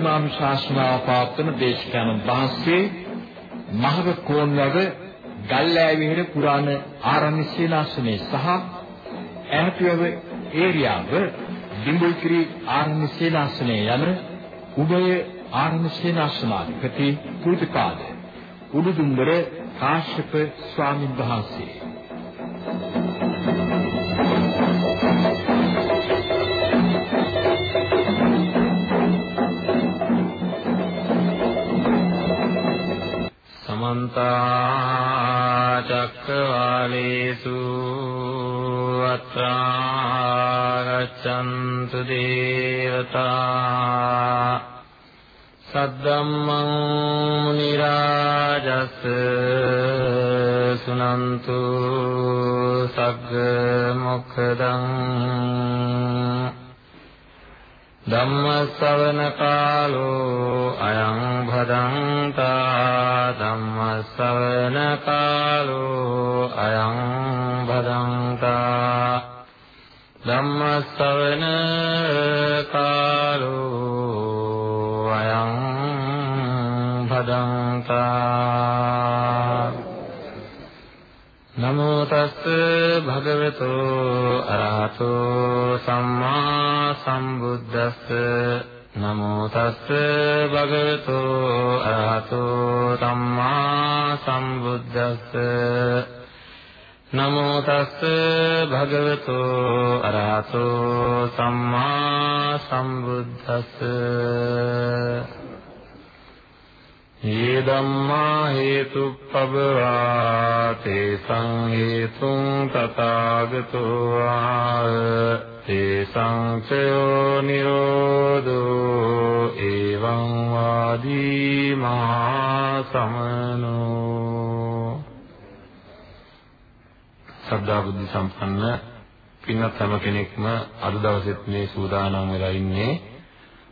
අද ධර්මානුශාසනාව පවත්වන දේශකයන්න් වහන්සේ මහව කෝන්වැව ගල්ලෑවිහෙර පුරාණ ආරණ්‍ය සේනාසනේ සහ ඈතුවව ඒරියාව දිඹුල්කිරි ආරණ්‍ය සේනාසනේ යන උභය ආරණ්‍ය සේනාසනාධිපති පූජකාද උඩුදුම්බර කාශ්‍යප ස්වාමින් වහන්සේ සමන්ත චක්කවාලේසු අත්‍රා ගච්ඡන්තු දේවතා සද්දම්මං මුනි රාජස් සුනන්තු සග්ග මොක්ඛදං ධම්ම ශ්‍රවණ කාලෝ අයං භදංතා ධම්ම ශ්‍රවණ කාලෝ අයං භදංතා ධම්ම ශ්‍රවණ කාලෝ අයං භදංතා නමෝ තස්ස භගවතු අරහතෝ සම්මා සම්බුද්දස්ස නමෝ තස්ස භගවතු අරහතෝ සම්මා සම්බුද්දස්ස. නමෝ තස්ස භගවතු අරහතෝ සම්මා සම්බුද්දස්ස. ये ධම්මා හේතුප්පවා තේසං හේතුං තථාගතෝ ආ තේසං චයෝ නිරෝධෝ එවං වාදී මහා සමනෝ සද්ධා බුද්ධ සම්පන්න පින්වත් හැම කෙනෙක්ම අද දවසෙත් මේ සූදානම් වෙලා ඉන්නේ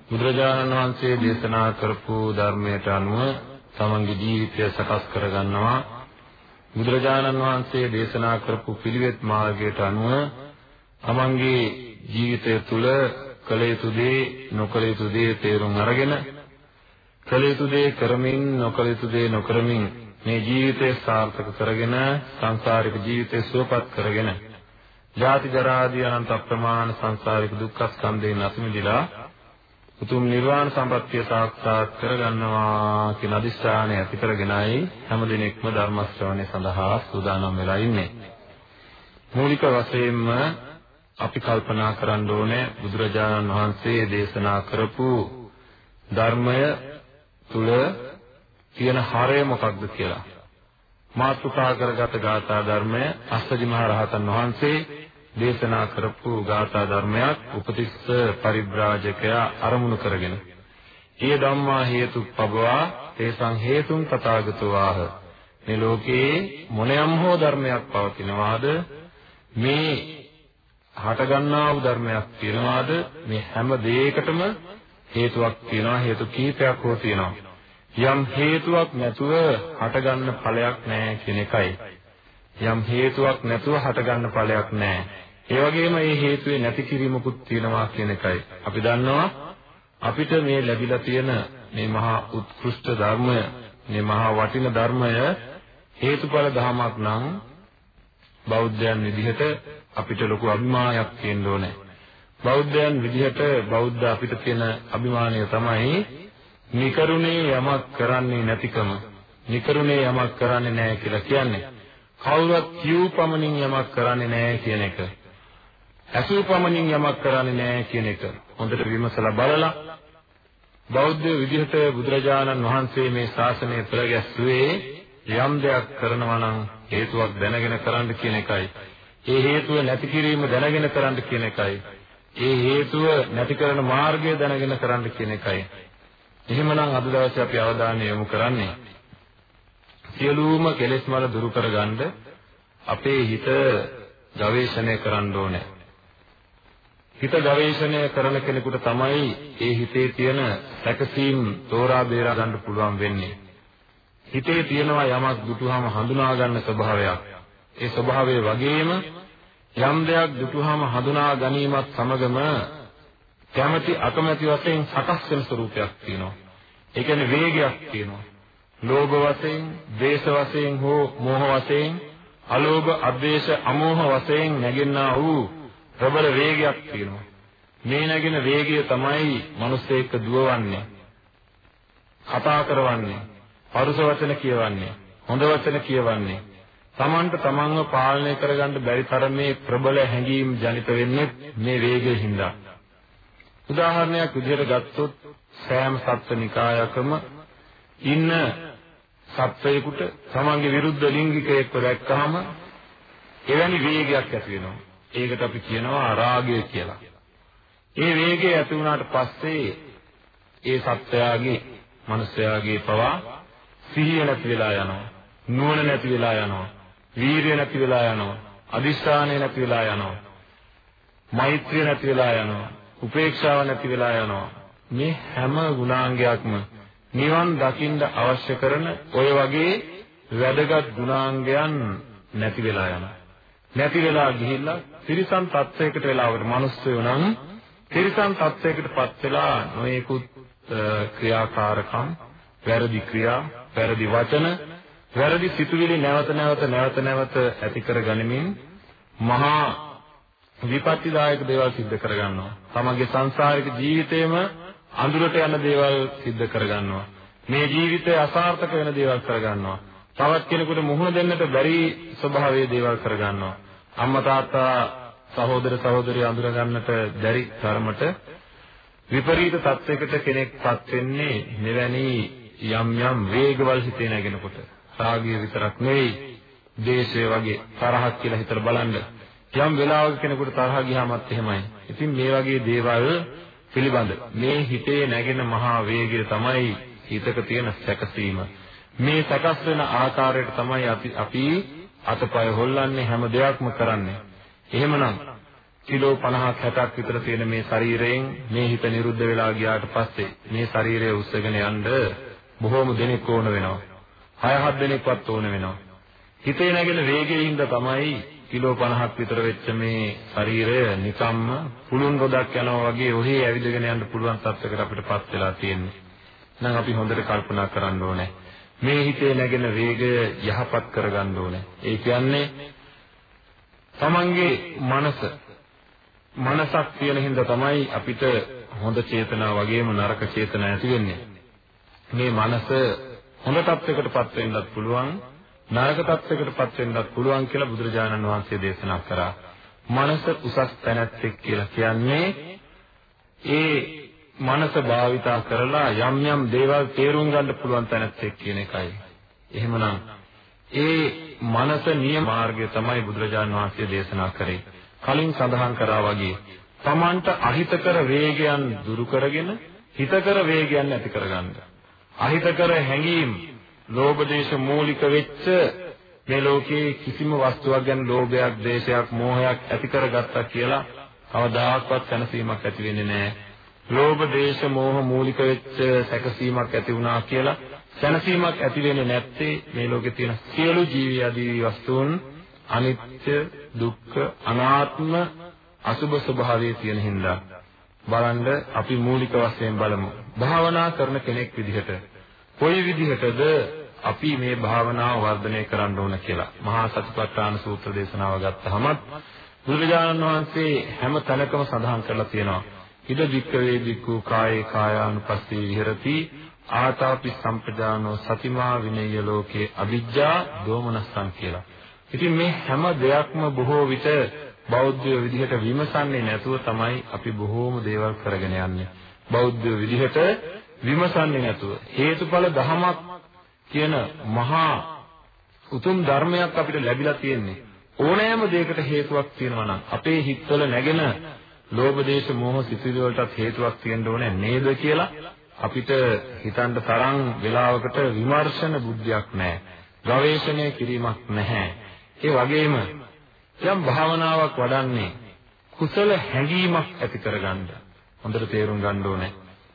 බුදුරජාණන් වහන්සේ දේශනා කරපු ධර්මයට අනුව තමන්ගේ ජීවිතය සකස් කරගන්නවා. බුදුරජාණන් වහන්සේ දේශනා කරපු පිළිවෙත් මාර්ගයට අනුව තමන්ගේ ජීවිතය තුළ කළ යුතු දේ නොකළ යුතු දේ තේරුම් අරගෙන කළ යුතු දේ කරමින් නොකළ යුතු දේ නොකරමින් මේ ජීවිතය සාර්ථක කරගෙන සංසාරික ජීවිතය සුවපත් කරගෙන ජාති ජරා ආදී අනන්ත අප්‍රමාණ සංසාරික දුක්ඛ ස්කන්ධයෙන් අත මිදලා උතුම් නිර්වාණ සම්පත්තිය සාක්ෂාත් කරගන්නවා කියන අදිස්ථානය ඇති කරගෙනයි හැමදිනෙකම ධර්ම ශ්‍රවණය සඳහා සූදානම් වෙලා ඉන්නේ. මූලික වශයෙන්ම අපි කල්පනා කරන්න ඕනේ බුදුරජාණන් වහන්සේ දේශනා කරපු ධර්මය තුල තියෙන හරය මොකක්ද කියලා. මාතෘකා කරගත ගාථා ධර්මය අස්සජි මහ රහතන් වහන්සේ දේශනා කරපු ගාථා ධර්මයක් උපතිස්ස පරිබ්‍රාජකයා අරමුණු කරගෙන. ඒ ධම්මා හේතුප්පබවා තේසං හේතුන් තථාගතෝ ආහ මේ ලෝකේ මොනියම් හෝ ධර්මයක් පවතිනවාද? මේ හටගන්නා වූ ධර්මයක් තියෙනවාද? මේ හැම දෙයකටම හේතුවක් තියෙනවා හේතු කීපයක් හෝ තියෙනවා. යම් හේතුවක් නැතුව හටගන්න ඵලයක් නැහැ කියන එකයි. යම් හේතුවක් නැතුව හටගන්න ඵලයක් නැහැ. ඒ වගේම මේ හේතුවේ නැති කිරීමකුත් තියෙනවා කියන එකයි. අපි දන්නවා අපිට මේ ලැබිලා තියෙන මේ මහා උත්කෘෂ්ඨ ධර්මය, මේ මහා වටින ධර්මය හේතුඵල ධමයක් නම් බෞද්ධයන් විදිහට අපිට ලොකු අභිමානයක් තියෙන්න ඕනේ. බෞද්ධයන් විදිහට බෞද්ධ අපිට තියෙන අභිමානය තමයි නිකරුණේ යමක් කරන්නේ නැතිකම. නිකරුණේ යමක් කරන්නේ නැහැ කියලා කියන්නේ. කවුරුත් කියූ පමණින් යමක් කරන්නේ නැහැ කියන එක. ඇසූපමණින් යමක් කරන්නේ නැහැ කියන එක හොඳට විමසලා බලලා බෞද්ධ විදිහට බුදුරජාණන් වහන්සේ මේ ශාසනය පෙරගැස්සුවේ යම් දෙයක් කරනවා නම් හේතුවක් දැනගෙන කරන්න කියන එකයි. ඒ හේතුව නැති කිරීම දැනගෙන කරන්න කියන එකයි. ඒ හේතුව නැති කරන මාර්ගය දැනගෙන කරන්න කියන එකයි. එහෙමනම් අද දවසේ අපි අවධානය යොමු කරන්නේ සියලුම කෙලෙස් මල දුරු කරගන්න අපේ හිත ගවේෂණය කරන්න ඕනේ. හිත ගවේෂණය කරන කෙනෙකුට තමයි ඒ හිතේ තියෙන සැකසීම් තෝරා බේරා ගන්න පුළුවන් වෙන්නේ. හිතේ තියෙනවා යමක් දුටුවාම හඳුනා ගන්න ස්වභාවයක්. ඒ ස්වභාවය වගේම යම් දෙයක් දුටුවාම හඳුනා ගැනීමත් සමගම කැමැති අකමැති වශයෙන් සකස් වෙන ස්වરૂපයක් තියෙනවා. ඒ කියන්නේ වේගයක් තියෙනවා. ලෝභ වශයෙන්, ද්වේෂ වශයෙන් හෝ මෝහ වශයෙන්, අලෝභ, අද්වේෂ, අමෝහ වශයෙන් නැගෙන්නා වූ ප්‍රබල වේගයක් තියෙනවා. මේ නැගෙන වේගය තමයි මිනිස්සෙක් දුවවන්නේ. කතා කරවන්නේ, පරුස වචන කියවන්නේ, හොඳ වචන කියවන්නේ. Tamanට tamanව පාලනය කරගන්න බැරි තරමේ ප්‍රබල හැඟීම් ජනිත වෙන්නේ මේ වේගයෙන් හින්දා. උදාහරණයක් විදිහට ගත්තොත් සෑම සත්ත්වනිකායකම ඉන්න සත්වයෙකුට තමන්ගේ විරුද්ධ ලිංගිකයෙක්ව දැක්කහම එවැනි වේගයක් ඇති වෙනවා. ඒකට අපි කියනවා රාගය කියලා. ඒ වේගය ඇති වුණාට පස්සේ ඒ සත්වයාගේ මනුස්සයාගේ පවා සිහිය නැති වෙලා යනවා. නුවණ නැති වෙලා යනවා. වීරිය නැති වෙලා යනවා. අදිස්ථානය නැති වෙලා යනවා. මෛත්‍රිය නැති වෙලා යනවා. උපේක්ෂාව නැති වෙලා යනවා. මේ හැම ගුණාංගයක්ම නිවන් දකින්න අවශ්‍ය කරන ඔය වගේ වැදගත් ගුණාංගයන් නැති වෙලා යනවා. නැති වෙලා ගිහිල්ලා තිරිසන් තත්වයකට වෙලාවට මිනිස්සුයෝ නම් තිරිසන් තත්වයකටපත් වෙලා නොයෙකුත් ක්‍රියාකාරකම්, වැරදි ක්‍රියා, වැරදි වචන, වැරදි සිතුවිලි නැවත නැවත නැවත නැවත ඇති කර ගනිමින් මහා විපත්තිදායක දේවල් සිද්ධ කරගන්නවා. තමගේ සංසාරික ජීවිතේම අඳුරට යන දේවල් සිද්ධ කරගන්නවා. මේ ජීවිතය අසාර්ථක වෙන දේවල් කරගන්නවා. තවත් කෙනෙකුට මුහුණ දෙන්නට බැරි ස්වභාවයේ දේවල් කරගන්නවා. අම්මා තාත්තා සහෝදර සහෝදරිය අඳුර ගන්නට බැරි තරමට විපරීත තත්යකට කෙනෙක්පත් වෙන්නේ මෙවැනි යම් යම් වේගවල් හිතේ නැගෙනකොට. රාගය විතරක් නෙවෙයි, දේශය වගේ තරහක් කියලා හිතලා බලන්න. යම් වෙලාවක කෙනෙකුට තරහ ගියාමත් එහෙමයි. ඉතින් මේ වගේ දේවල් පිළිබඳ මේ හිතේ නැගෙන මහා වේගය තමයි හිතක තියෙන සැකසීම. මේ සකස් වෙන ආකාරයට තමයි අපි අපි අතපය හොල්ලන්නේ හැම දෙයක්ම කරන්නේ. එහෙමනම් කිලෝ 50ක් 60ක් විතර තියෙන මේ ශරීරයෙන් මේ හිත නිරුද්ධ වෙලා ගියාට පස්සේ මේ ශරීරය උස්සගෙන යන්න බොහෝම දෙනෙක් ඕන වෙනවා. 6-7 දෙනෙක්වත් ඕන වෙනවා. හිතේ නැගෙන වේගයෙන් තමයි කිලෝ 50ක් විතර වෙච්ච මේ ශරීරය නිකම්ම පුළුන් රොදක් යනවා වගේ ඔහේ ඇවිදගෙන යන්න පුළුවන් තත්යකට අපිටපත් වෙලා තියෙන්නේ. නම් අපි හොඳට කල්පනා කරන්න ඕනේ. මේ හිතේ නැගෙන වේගය යහපත් කරගන්න ඕනේ. ඒ කියන්නේ තමන්ගේ මනස මනසක් තියෙන හින්දා තමයි අපිට හොඳ චේතනා වගේම නරක චේතනා ඇති වෙන්නේ. මේ මනස හොඳ තත්යකටපත් වෙන්නත් පුළුවන් නරක තත්යකටපත් වෙන්නත් පුළුවන් කියලා බුදුරජාණන් වහන්සේ දේශනා කරා. මනස උසස් තැනැත්තෙක් කියලා කියන්නේ ඒ මනස භාවිතා කරලා යම් යම් දේවල් තේරුම් ගන්න පුළුවන් තැනැත්තෙක් කියන එකයි. එහෙමනම් ඒ මනස නියම මාර්ගය තමයි බුදුරජාණන් වහන්සේ දේශනා කරේ. කලින් සඳහන් කරා වගේ තමන්ට අහිතකර වේගයන් දුරු කරගෙන හිතකර වේගයන් ඇති කරගන්න. අහිතකර හැඟීම් ලෝභ දේශ මූලික වෙච්ච මේ ලෝකයේ කිසිම වස්තුවක් ගැන ලෝභයක්, දේශයක්, මෝහයක් ඇති කරගත්තා කියලා කවදාකවත් සැනසීමක් ඇති වෙන්නේ නැහැ. ලෝභ, දේශ, මෝහ මූලික වෙච්ච සැකසීමක් ඇති වුණා කියලා සැනසීමක් ඇති වෙන්නේ නැත්තේ මේ ලෝකේ තියෙන සියලු ජීවි ආදී වස්තුන් අනිත්‍ය, දුක්ඛ, අනාත්ම, අසුභ ස්වභාවයේ තියෙන හින්දා බලන්න අපි මූලික වශයෙන් බලමු. භාවනා කරන කෙනෙක් විදිහට කොයි විදිහටද අපි මේ භාවනාව වර්ධනය කරන්න ඕන කියලා. මහා සතිපට්ඨාන සූත්‍ර දේශනාව ගත්තහම බුදුරජාණන් වහන්සේ හැම තැනකම සඳහන් කරලා තියෙනවා. ඉද වික්කවේ වික්ඛු කායේ කායානුපස්සී විහෙරති ආතාපි සම්පජානෝ සතිමා විනය්‍ය ලෝකේ අවිජ්ජා දෝමනස්සං කියලා. ඉතින් මේ හැම දෙයක්ම බොහෝ විට බෞද්ධයෝ විදිහට විමසන්නේ නැතුව තමයි අපි බොහෝම දේවල් කරගෙන යන්නේ. බෞද්ධයෝ විදිහට විමසන්නේ නැතුව හේතුඵල ධමයක් කියන මහා උතුම් ධර්මයක් අපිට ලැබිලා තියෙන්නේ ඕනෑම දෙයකට හේතුවක් තියෙනවා නම් අපේ හිතවල නැගෙන ලෝභ දේශ මොහ සිතිවිලි වලටත් හේතුවක් තියෙන්න ඕනේ නේද කියලා අපිට හිතන්න තරම් වෙලාවකට විමර්ශන බුද්ධියක් නැහැ. ගවේෂණය කිරීමක් නැහැ. ඒ වගේම යම් භාවනාවක් වඩන්නේ කුසල හැඟීමක් ඇති කරගන්න. හොඳට තේරුම් ගන්න ඕනේ.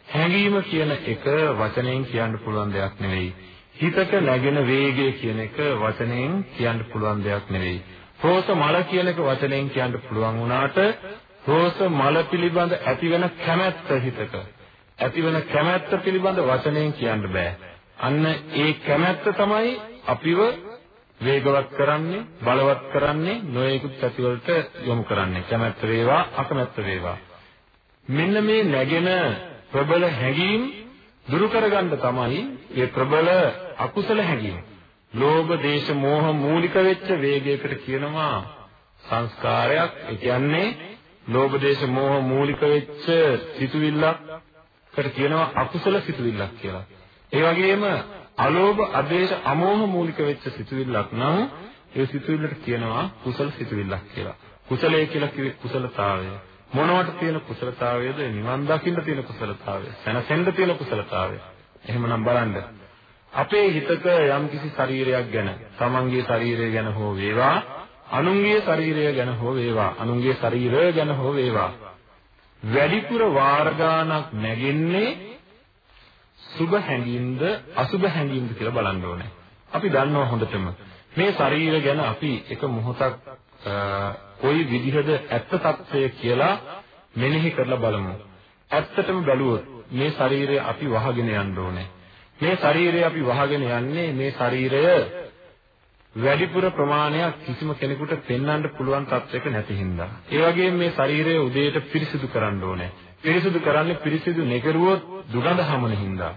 හැඟීම කියන එක වචනයෙන් කියන්න පුළුවන් දෙයක් නෙවෙයි. හිතක නැගෙන වේගය කියන එක වචනයෙන් කියන්න පුළුවන් දෙයක් නෙවෙයි. රෝස මල කියන එක වචනයෙන් කියන්න පුළුවන් වුණාට රෝස මල පිළිබඳ ඇතිවෙන කැමැත්ත හිතක ඇතිවෙන කැමැත්ත පිළිබඳ වචනයෙන් කියන්න බෑ. අන්න ඒ කැමැත්ත තමයි අපිව වේගවත් කරන්නේ බලවත් කරන්නේ නොයෙකුත් පැතිවලට යොමු කරන්නේ. කැමැත්ත වේවා අකමැත්ත වේවා. මෙන්න මේ නැගෙන ප්‍රබල හැඟීම් දුරු කරගන්න තමයි මේ ප්‍රබල අකුසල හැඟීම්. ලෝභ දේශ මෝහ මූලික වෙච්ච වේගයකට කියනවා සංස්කාරයක්. ඒ කියන්නේ ලෝභ දේශ මෝහ මූලික වෙච්ච සිතුවිල්ලකට කියනවා අකුසල සිතුවිල්ලක් කියලා. ඒ වගේම අලෝභ, අදේශ, අමෝහ මූලික වෙච්ච සිතුවිල්ලක් නම් ඒ සිතුවිල්ලට කියනවා කුසල සිතුවිල්ලක් කියලා. කුසලයේ කියලා කිව්වේ කුසලතාවය. මොනවට තියෙන කුසලතාවයද? නිවන් දකින්න තියෙන කුසලතාවය. සැනසෙන්න තියෙන කුසලතාවය. එහෙමනම් බලන්න. අපේ හිතක යම්කිසි ශරීරයක් ගැන, තමන්ගේ ශරීරය ගැන හෝ වේවා, අනුන්ගේ ශරීරය ගැන හෝ වේවා, අනුන්ගේ ශරීරය ගැන හෝ වේවා. වැඩිපුර වාර ගානක් නැගෙන්නේ සුභ හැඟීම්ද අසුභ හැඟීම්ද කියලා බලන්න ඕනේ. අපි දන්නවා හොඳටම මේ ශරීරය ගැන අපි එක මොහොතක් කොයි විදිහද ඇත්ත తත්වය කියලා මෙනෙහි කරලා බලමු. ඇත්තටම බැලුවොත් මේ ශරීරය අපි වහගෙන යන්න ඕනේ. මේ ශරීරය අපි වහගෙන යන්නේ මේ ශරීරය වැඩිපුර ප්‍රමාණයක් කිසිම කෙනෙකුට පෙන්වන්න පුළුවන් තත්යක නැති හින්දා. ඒ වගේම මේ ශරීරය උදේට පිරිසිදු කරන්න ඕනේ. පිරිසිදු කරන්නේ පිරිසිදු නෙකරුවොත් දුගඳ හමන හින්දා.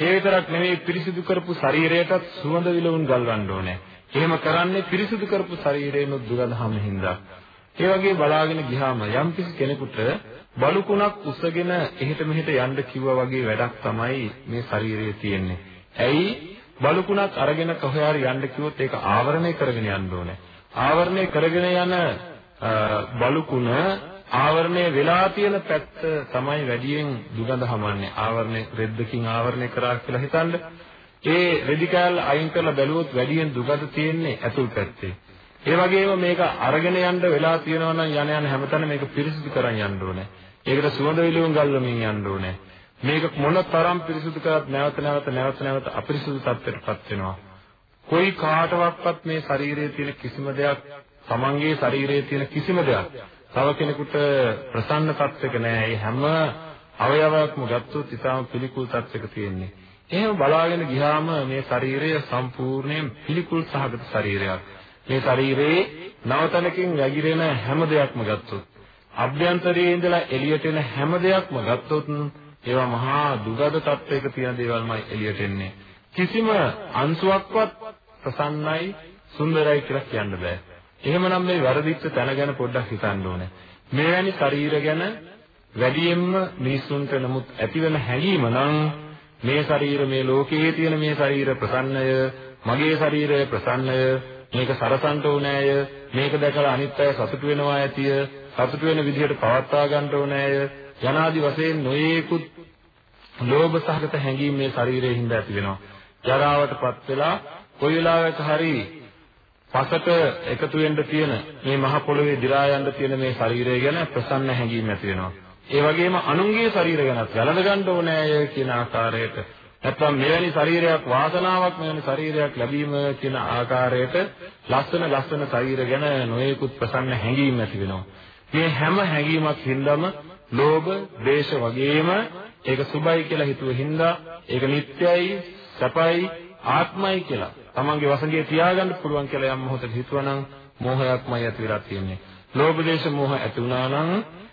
ඒ විතරක් නෙවෙයි පිරිසිදු කරපු ශරීරයටත් සුවඳ විලවුන් ගල්වන්න ඕනේ. එහෙම කරන්නේ පිරිසිදු කරපු ශරීරයෙන් දුගඳ හමන හින්දා. ඒ වගේ බලාගෙන ගියාම යම්කිසි කෙනෙකුට බලුකුණක් උස්සගෙන එහෙට මෙහෙට යන්න කිව්වා වගේ වැඩක් තමයි මේ ශරීරයේ තියෙන්නේ. ඇයි බලුකුණක් අරගෙන කොහේ හරි යන්න කිව්වොත් ඒක ආවරණය කරගෙන යන්න ඕනේ. ආවරණය කරගෙන යන බලුකුණ ආවරණය වෙලා තියෙන පැත්ත තමයි වැඩියෙන් දුගඳ හමන්නේ. ආවරණය රෙද්දකින් ආවරණය කරා කියලා හිතන්න. ඒ රෙදි කෑල්ල අයින් කරලා බැලුවොත් වැඩියෙන් දුගඳ තියෙන්නේ ඇතුල් පැත්තේ. ඒ වගේම මේක අරගෙන යන්න වෙලා තියෙනවා නම් යන යන හැමතැනම මේක පිරිසිදු කරන් යන්න ඕනේ. ඒකට සුවඳ විලවුන් ගල්වමින් යන්න ඕනේ. මේක මොන තරම් පිරිසිදු කරත් නැවත නැවත නැවත නැවත අපිරිසිදු තත්ත්වයටපත් වෙනවා. કોઈ කාටවත් මේ ශරීරයේ තියෙන කිසිම දෙයක් තමන්ගේ ශරීරයේ තියෙන කිසිම දෙයක් තව කෙනෙකුට ප්‍රසන්න තත්වයක නෑ. ඒ හැම අවයවයක්ම ගත්තොත් ඊටාම පිළිකුල් තත්වයක තියෙන්නේ. එහෙම බලාගෙන ගියාම මේ ශරීරය සම්පූර්ණයෙන් පිළිකුල් සහගත ශරීරයක්. මේ ශරීරයේ නවතනකින් වැగిරෙන හැම දෙයක්ම ගත්තොත් අභ්‍යන්තරයේ ඉඳලා එළියට එන හැම දෙයක්ම ගත්තොත් ඒවා මහා දුගද තත්වයක තියෙන දේවල්මයි එළියට එන්නේ. කිසිම අංශුවක්වත් ප්‍රසන්නයි සුන්දරයි කියලා කියන්න බෑ. එහෙමනම් මේ වැරදිච්ච තැන ගැන පොඩ්ඩක් හිතන්න ඕනේ. මේවැනි ශරීර ගැන වැඩියෙන්ම මිනිසුන්ට නමුත් ඇතිවන හැඟීම නම් මේ ශරීර මේ ලෝකයේ තියෙන මේ ශරීර ප්‍රසන්නය, මගේ ශරීරය ප්‍රසන්නය, මේක සරසන්ට ඕනෑය, මේක දැකලා අනිත් අය සතුටු වෙනවා ඇතිය, සතුටු වෙන විදිහට පවත්වා ගන්න ඕනෑය, යනාදි වශයෙන් නොයේකුත් ලෝභ සහගත හැඟීම් මේ ශරීරයේ හින්දා ඇති වෙනවා. ජරාවටපත් වෙලා කොයි වෙලාවක හරි පසට එකතු වෙන්න තියෙන මේ මහ පොළවේ දි รา යන්න තියෙන මේ ශරීරය ගැන ප්‍රසන්න හැඟීම් ඇති වෙනවා. ඒ වගේම අනුන්ගේ ශරීර ගැනත් වැළඳ ගන්න ඕනෑ කියන ආකාරයට නැත්නම් මෙවැනි ශරීරයක් වාසනාවක් මෙවැනි ශරීරයක් ලැබීම කියන ආකාරයට ලස්සන ලස්සන ශරීර ගැන නොයෙකුත් ප්‍රසන්න හැඟීම් ඇති වෙනවා. මේ හැම හැඟීමක් හින්දාම ලෝභ, දේශ වගේම ඒක සුභයි කියලා හිතුව හින්දා ඒක නිට්ටයයි, සැපයි, ආත්මයි කියලා තමන්ගේ වසඟේ තියාගන්න පුළුවන් කියලා යම් මොහොතක හිතුවනම් මෝහයක්මයි ඇති වෙලා තියෙන්නේ. ලෝභ දේශ මෝහ ඇති වුණා නම්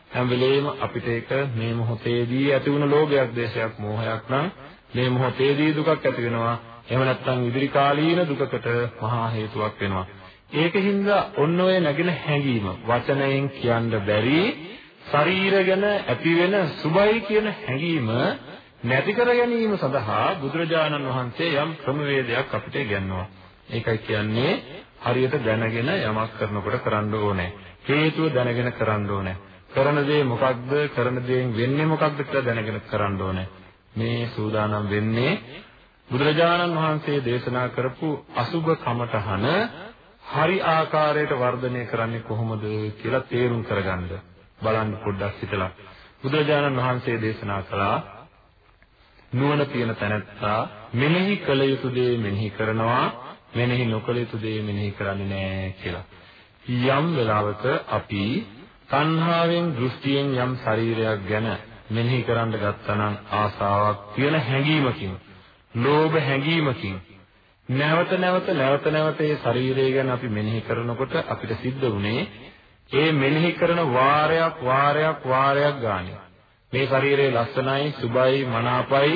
හැම වෙලෙම අපිට ඒක මේ මොහොතේදී ඇති වුණ ලෝභයක් දේශයක් මෝහයක් නම් මේ මොහොතේදී දුකක් ඇති වෙනවා. එහෙම නැත්නම් ඉදිරි කාලීන දුකකට මහා හේතුවක් වෙනවා. ඒකින්ද ඔන්න ඔය නැගෙන හැඟීම වචනයෙන් කියන්න බැරි ශරීර ගැන ඇති වෙන සුබයි කියන හැඟීම නැති කර ගැනීම සඳහා බුදුරජාණන් වහන්සේ යම් ක්‍රමවේදයක් අපිට ඉගන්වනවා. ඒකයි කියන්නේ හරියට දැනගෙන යමක් කරනකොට කරන්න ඕනේ. හේතුව දැනගෙන කරන්න ඕනේ. කරන දේ මොකක්ද? කරන දේෙන් වෙන්නේ මොකක්ද කියලා දැනගෙන කරන්න ඕනේ. මේ සූදානම් වෙන්නේ බුදුරජාණන් වහන්සේ දේශනා කරපු අසුබ කමඨහන හරි ආකාරයට වර්ධනය කරන්නේ කොහොමද කියලා තේරුම් කරගන්න බලන්න පොඩ්ඩක් හිතලා බුදුරජාණන් වහන්සේ දේශනා කළා නුවණ තියෙන තැනැත්තා මෙනෙහි කළ යුතු දේ මෙනෙහි කරනවා මෙනෙහි නොකළ යුතු දේ මෙනෙහි කරන්නේ නැහැ කියලා. යම් වෙලාවක අපි තණ්හාවෙන් දෘෂ්ටියෙන් යම් ශරීරයක් ගැන මෙනෙහි කරන්න ගත්තනම් ආසාවක් තියෙන හැඟීමකින්, ලෝභ හැඟීමකින් නැවත නැවත නැවත නැවත ඒ ශරීරය ගැන අපි මෙනෙහි කරනකොට අපිට සිද්ධ වුණේ ඒ මෙනෙහි කරන වාරයක් වාරයක් වාරයක් ගානේ මේ ශරීරය ලස්සනයි, සුබයි, මනාපයි.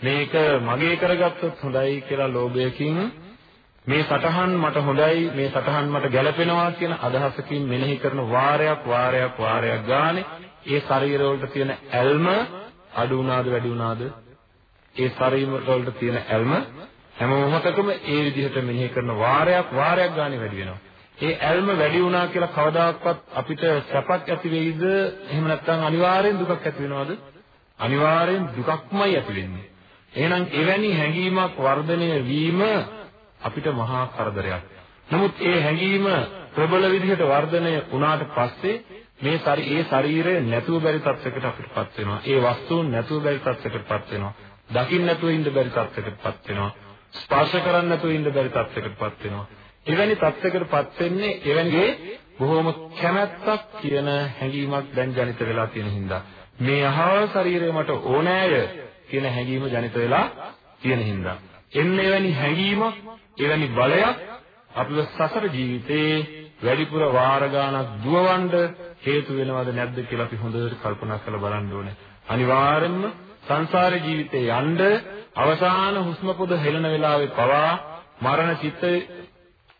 මේක මගේ කරගත්තොත් හොඳයි කියලා ලෝභයකින් මේ සටහන් මට හොඳයි මේ සටහන් මට ගැළපෙනවා කියන අදහසකින් මෙනෙහි කරන වාරයක් වාරයක් වාරයක් ගානේ ඒ ශරීර වලට තියෙන ඇල්ම අඩු වුණාද වැඩි වුණාද? ඒ ශරීර වලට තියෙන ඇල්ම හැම මොහොතකම ඒ විදිහට මෙනෙහි කරන වාරයක් වාරයක් ගානේ වැඩි වෙනවා. ඒ ඇල්ම වැඩි වුණා කියලා කවදාකවත් අපිට සැපක් ඇති වෙයිද එහෙම නැත්නම් අනිවාර්යෙන් දුකක් ඇති වෙනවද අනිවාර්යෙන් දුකක්මයි ඇති වෙන්නේ එහෙනම් එවැනි හැඟීමක් වර්ධනය වීම අපිට මහා කරදරයක්. නමුත් ඒ හැඟීම ප්‍රබල විදිහට වර්ධනය වුණාට පස්සේ මේ ශරී ඒ ශරීරය නැතුව බැරි තත්යකට අපිටපත් වෙනවා. ඒ වස්තුන් නැතුව බැරි තත්යකටපත් වෙනවා. දකින්න නැතුව ඉන්න බැරි තත්යකටපත් වෙනවා. ස්පර්ශ කරන්න නැතුව ඉන්න බැරි තත්යකටපත් වෙනවා. එවැනි තත්යකටපත් වෙන්නේ එවැනිගේ බොහොම කැමැත්තක් කියන හැඟීමක් දැන් ජනිත වෙලා තියෙන හින්දා මේ අහවල් ශරීරය මට ඕනෑය කියන හැඟීම ජනිත වෙලා තියෙන හින්දා එන්න එවැනි හැඟීමක් එවැනි බලයක් අපිව සසර ජීවිතේ වැඩිපුර වාර ගාණක් දුවවන්න හේතු වෙනවද නැද්ද කියලා අපි හොඳට කල්පනා කරලා බලන්න ඕනේ. අනිවාර්යෙන්ම සංසාර ජීවිතේ යන්න අවසාන හුස්ම පොද හෙළන වෙලාවේ පවා මරණ චිත්තේ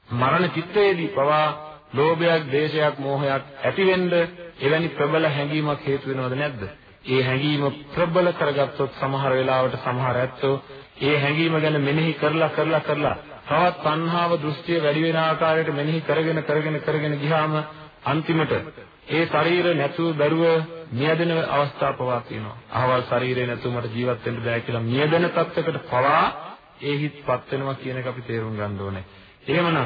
මරණ චිත්තයේදී පවා ලෝභයක්, දේශයක්, මෝහයක් ඇතිවෙන්න එවැනි ප්‍රබල හැඟීමක් හේතු වෙනවද නැද්ද? ඒ හැඟීම ප්‍රබල කරගත්තොත් සමහර වෙලාවට සමහර ඇත්තෝ ඒ හැඟීම ගැන මෙනෙහි කරලා කරලා කරලා තවත් තණ්හාව දෘෂ්ටිය වැඩි වෙන ආකාරයට මෙනෙහි කරගෙන කරගෙන කරගෙන ගියාම අන්තිමට ඒ ශරීර නැතුව බැරුව මියදෙන අවස්ථා පවා තියෙනවා. අහවල් ශරීරේ නැතුව මට ජීවත් වෙන්න බෑ කියලා මියදෙන තත්යකට පවා ඒ හිත්පත් වෙනවා කියන එක අපි තේරුම් ගන්න ඕනේ. එහෙමනම්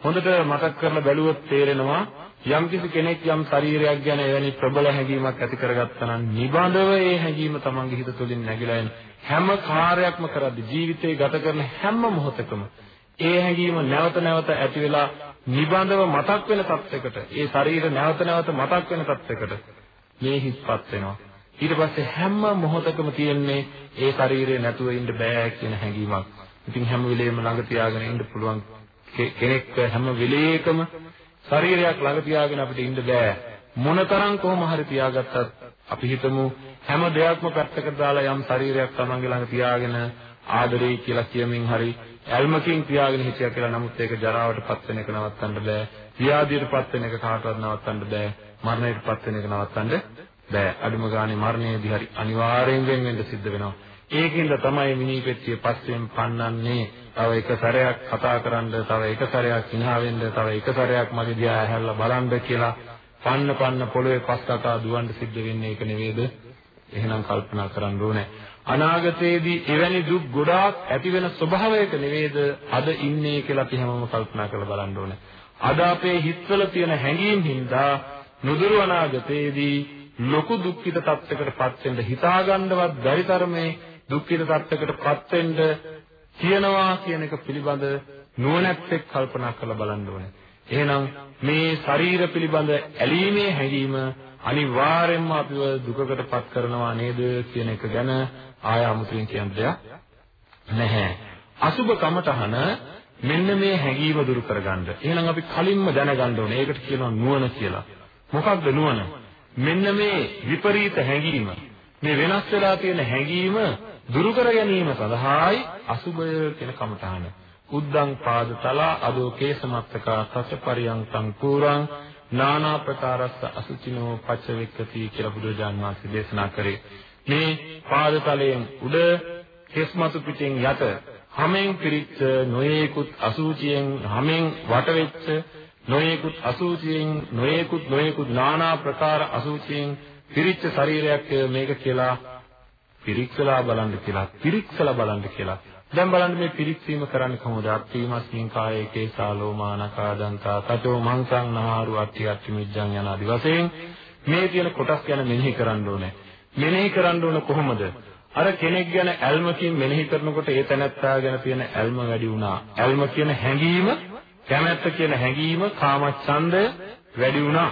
හොඳට මතක් කරලා බැලුවොත් තේරෙනවා යම්කිසි කෙනෙක් යම් ශරීරයක් ගැන එවැනි ප්‍රබල හැඟීමක් ඇති කරගත්තා නම් නිබඳව ඒ හැඟීම තමන්ගේ හිත තුළින් නැగిලා එන හැම කාර්යයක්ම කරද්දී ජීවිතේ ගත කරන හැම මොහොතකම ඒ හැඟීම නැවත නැවත ඇති වෙලා නිබඳව මතක් වෙන තත්යකට ඒ ශරීර නැවත නැවත මතක් වෙන තත්යකට මේ හිස්පත් වෙනවා. ඊට පස්සේ හැම මොහොතකම තියෙන්නේ ඒ ශරීරය නැතුව ඉන්න බෑ කියන හැඟීමක්. ඉතින් හැම වෙලෙම ළඟ තියාගෙන ඉන්න පුළුවන් කෙනෙක් හැම වෙලේකම ශරීරයක් ළඟ තියාගෙන අපිට ඉන්න බෑ මොනතරම් කොහොම හරි තියාගත්තත් අපි හිතමු හැම දෙයක්ම පැත්තකට දාලා යම් ශරීරයක් තමන්ගේ ළඟ තියාගෙන ආදරේ කියලා කියමින් හරි ඇල්මකින් තියාගෙන හිටියා කියලා නමුත් ඒක ජරාවටපත් වෙන එක නවත්තන්න බෑ. ව්‍යාධියටපත් වෙන එක කාටවත් නවත්තන්න බෑ. මරණයටපත් වෙන එක නවත්තන්න බෑ. අඩුම ගානේ මරණයේදී හරි අනිවාර්යෙන් වෙන්න සිද්ධ වෙනවා. ඒකින්ද තමයි මිනී පෙට්ටිය පස්සෙන් පන්නන්නේ. තව එක සැරයක් කතා කරන්න, තව එක සැරයක් ඉනහා වෙන්න, තව එක සැරයක් මගේ දිහා ඇහැරලා බලන්න කියලා පන්න පන්න පොළවේ පස් කකා දුවන්න සිද්ධ වෙන්නේ ඒක නෙවෙයිද? එහෙනම් කල්පනා කරන්න ඕනේ. අනාගතයේදී එවැනි දුක් ගොඩාක් ඇති වෙන ස්වභාවයක නෙවෙයිද අද ඉන්නේ කියලා අපි හැමෝම කල්පනා කරලා බලන්න ඕනේ. අද අපේ හිතවල තියෙන හැඟීම් හින්දා නුදුරු අනාගතයේදී ලොකු දුක්ඛිත තත්යකටපත් වෙන්න හිතාගන්නවත් බැරි තරමේ දුක්ඛිත තත්යකටපත් වෙන්න කියනවා කියන එක පිළිබඳ නුවණැත්තෙක් කල්පනා කරලා බලන්න ඕනේ. එහෙනම් මේ ශරීර පිළිබඳ ඇලීමේ හැඟීම අනිවාර්යයෙන්ම අපිව දුකකටපත් කරනවා නේද කියන එක ගැන ආය අමුතුවෙන් කියන්න දෙයක් නැහැ. අසුබ කමඨහන මෙන්න මේ හැඟීම දුරු කරගන්න. එහෙනම් අපි කලින්ම දැනගන්න ඕනේ. ඒකට කියනවා නුවණ කියලා. මොකක්ද නුවණ? මෙන්න මේ විපරීත හැඟීම මේ වෙනස් වෙලා තියෙන හැඟීම දුරු කර ගැනීම සඳහායි අසුබය කියන කමඨහන. උද්දං පාදතලා අදෝ කේසමත්තකා සස පරියං පුරං නානා ප්‍රකාරස්ස අසුචිනෝ පච්චවෙක්කති කියලා බුදුරජාන් වහන්සේ දේශනා කරේ. මේ පාදතලයෙන් උඩ කෙස්මතු පිටින් යට හැමෙන් පිරිච්ච නොයේකුත් අසුචියෙන් හැමෙන් වටවෙච්ච නොයේකුත් අසුචියෙන් නොයේකුත් නොයේකුත් නානා ප්‍රකාර අසුචියෙන් පිරිච්ච ශරීරයක් මේක කියලා පිරික්සලා බලන්න කියලා පිරික්සලා බලන්න කියලා දැන් බලන්න මේ පිරික්සීම කරන්නේ කොහොමද? අත්ථීමස්මින් කායේ කේසා ලෝමානකා දන්තා තතෝ මංසං නහාරු අට්ටි අට්ටි මිජ්ජං යන ආදි වශයෙන් මේ තියෙන කොටස් ගැන මෙනෙහි කරන්න ඕනේ. මෙනෙහි කරන්න ඕන කොහොමද? අර කෙනෙක් ගැන ඇල්මකින් මෙනෙහි කරනකොට ඒ තැනත්තා ගැන තියෙන ඇල්ම වැඩි වුණා. ඇල්ම කියන හැඟීම, කැමැත්ත කියන හැඟීම, කාමච්ඡන්දය වැඩි වුණා.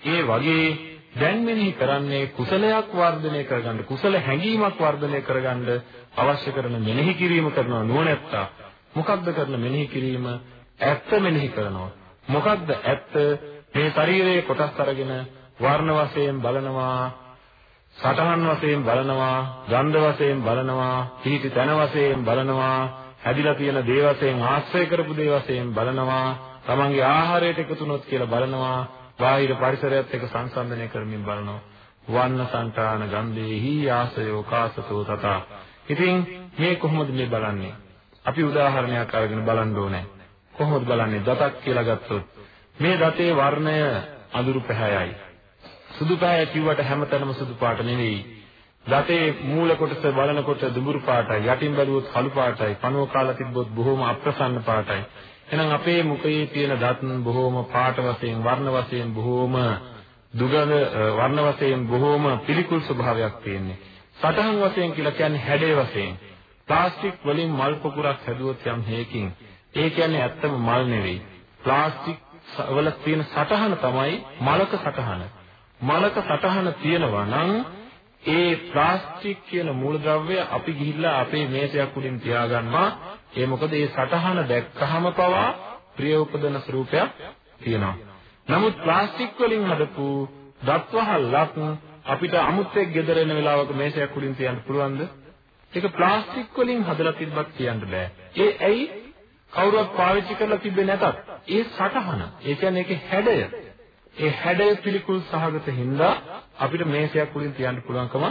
ඒ වගේ දැන් මෙනෙහි කරන්නේ කුසලයක් වර්ධනය කරගන්න කුසල හැඟීමක් වර්ධනය කරගන්න අවශ්‍ය කරන මෙනෙහි කිරීම කරනවා නුවණැත්තා. මොකක්ද කරන මෙනෙහි කිරීම? ඇත්ත මෙනෙහි කරනවා. මොකක්ද ඇත්ත? මේ ශරීරයේ කොටස් අරගෙන වර්ණ වශයෙන් බලනවා සටහන් වශයෙන් බලනවා ගන්ධ වශයෙන් බලනවා පිහිටි තන වශයෙන් බලනවා හැදිලා තියෙන දේ වශයෙන් ආශ්‍රය කරපු දේ වශයෙන් බලනවා තමන්ගේ ආහාරයට එකතුනොත් කියලා බලනවා බාහිර පරිසරයත් එක්ක සංසන්දනය කරමින් බලනවා. වන්න සංඨාන ගන්ධේහි ආසයෝ කාසතෝ තථා. ඉතින් මේ කොහොමද මේ බලන්නේ? අපි උදාහරණයක් අරගෙන බලන්න ඕනේ. කොහොමද බලන්නේ? දතක් කියලා ගත්තොත් මේ දතේ වර්ණය අඳුරු පැහැයයි. සුදු පැහැය කිව්වට හැමතැනම සුදු පාට නෙවෙයි. දතේ මූල කොටස බලනකොට දුඹුරු පාටයි. යටින් බැලුවොත් කළු පාටයි. පණුව කාලා තිබ්බොත් බොහොම අප්‍රසන්න පාටයි. එහෙනම් අපේ මුඛයේ තියෙන දත් බොහෝම පාට වශයෙන් වර්ණ වශයෙන් බොහෝම දුගඳ වර්ණ වශයෙන් බොහෝම පිළිකුල් ස්වභාවයක් තියෙන්නේ. සටහන් වශයෙන් කියලා කියන්නේ හැඩේ වශයෙන්. ප්ලාස්ටික් වලින් මල් පොකුරක් හැදුවොත් යම් හේකින් ඒ කියන්නේ ඇත්තම මල් නෙවෙයි. ප්ලාස්ටික් වල තියෙන සටහන තමයි මලක සටහන. මලක සටහන තියෙනවා නම් ඒ ප්ලාස්ටික් කියන මූලද්‍රව්‍ය අපි ගිහිල්ලා අපේ මේසයක් උඩින් තියාගන්නවා ඒ මොකද ඒ සටහන දැක්කහම පවා ප්‍රිය උපදන ස්වරූපයක් තියෙනවා. නමුත් ප්ලාස්ටික් වලින් හදපු දත්වහල්ලක් අපිට අමුත්තෙක් ගෙදර එන වෙලාවක මේසයක් උඩින් තියන්න පුළුවන්ද? ඒක ප්ලාස්ටික් වලින් හදලා තිබ්බත් කියන්න බෑ. ඒ ඇයි කවුරුවත් පාවිච්චි කරලා තිබ්බේ නැතත් ඒ සටහන, ඒ කියන්නේ ඒකේ හැඩය, ඒ හැඩය පිළිකුල් සහගත හින්දා අපිට මේසයක් උඩින් තියන්න පුළුවන්කම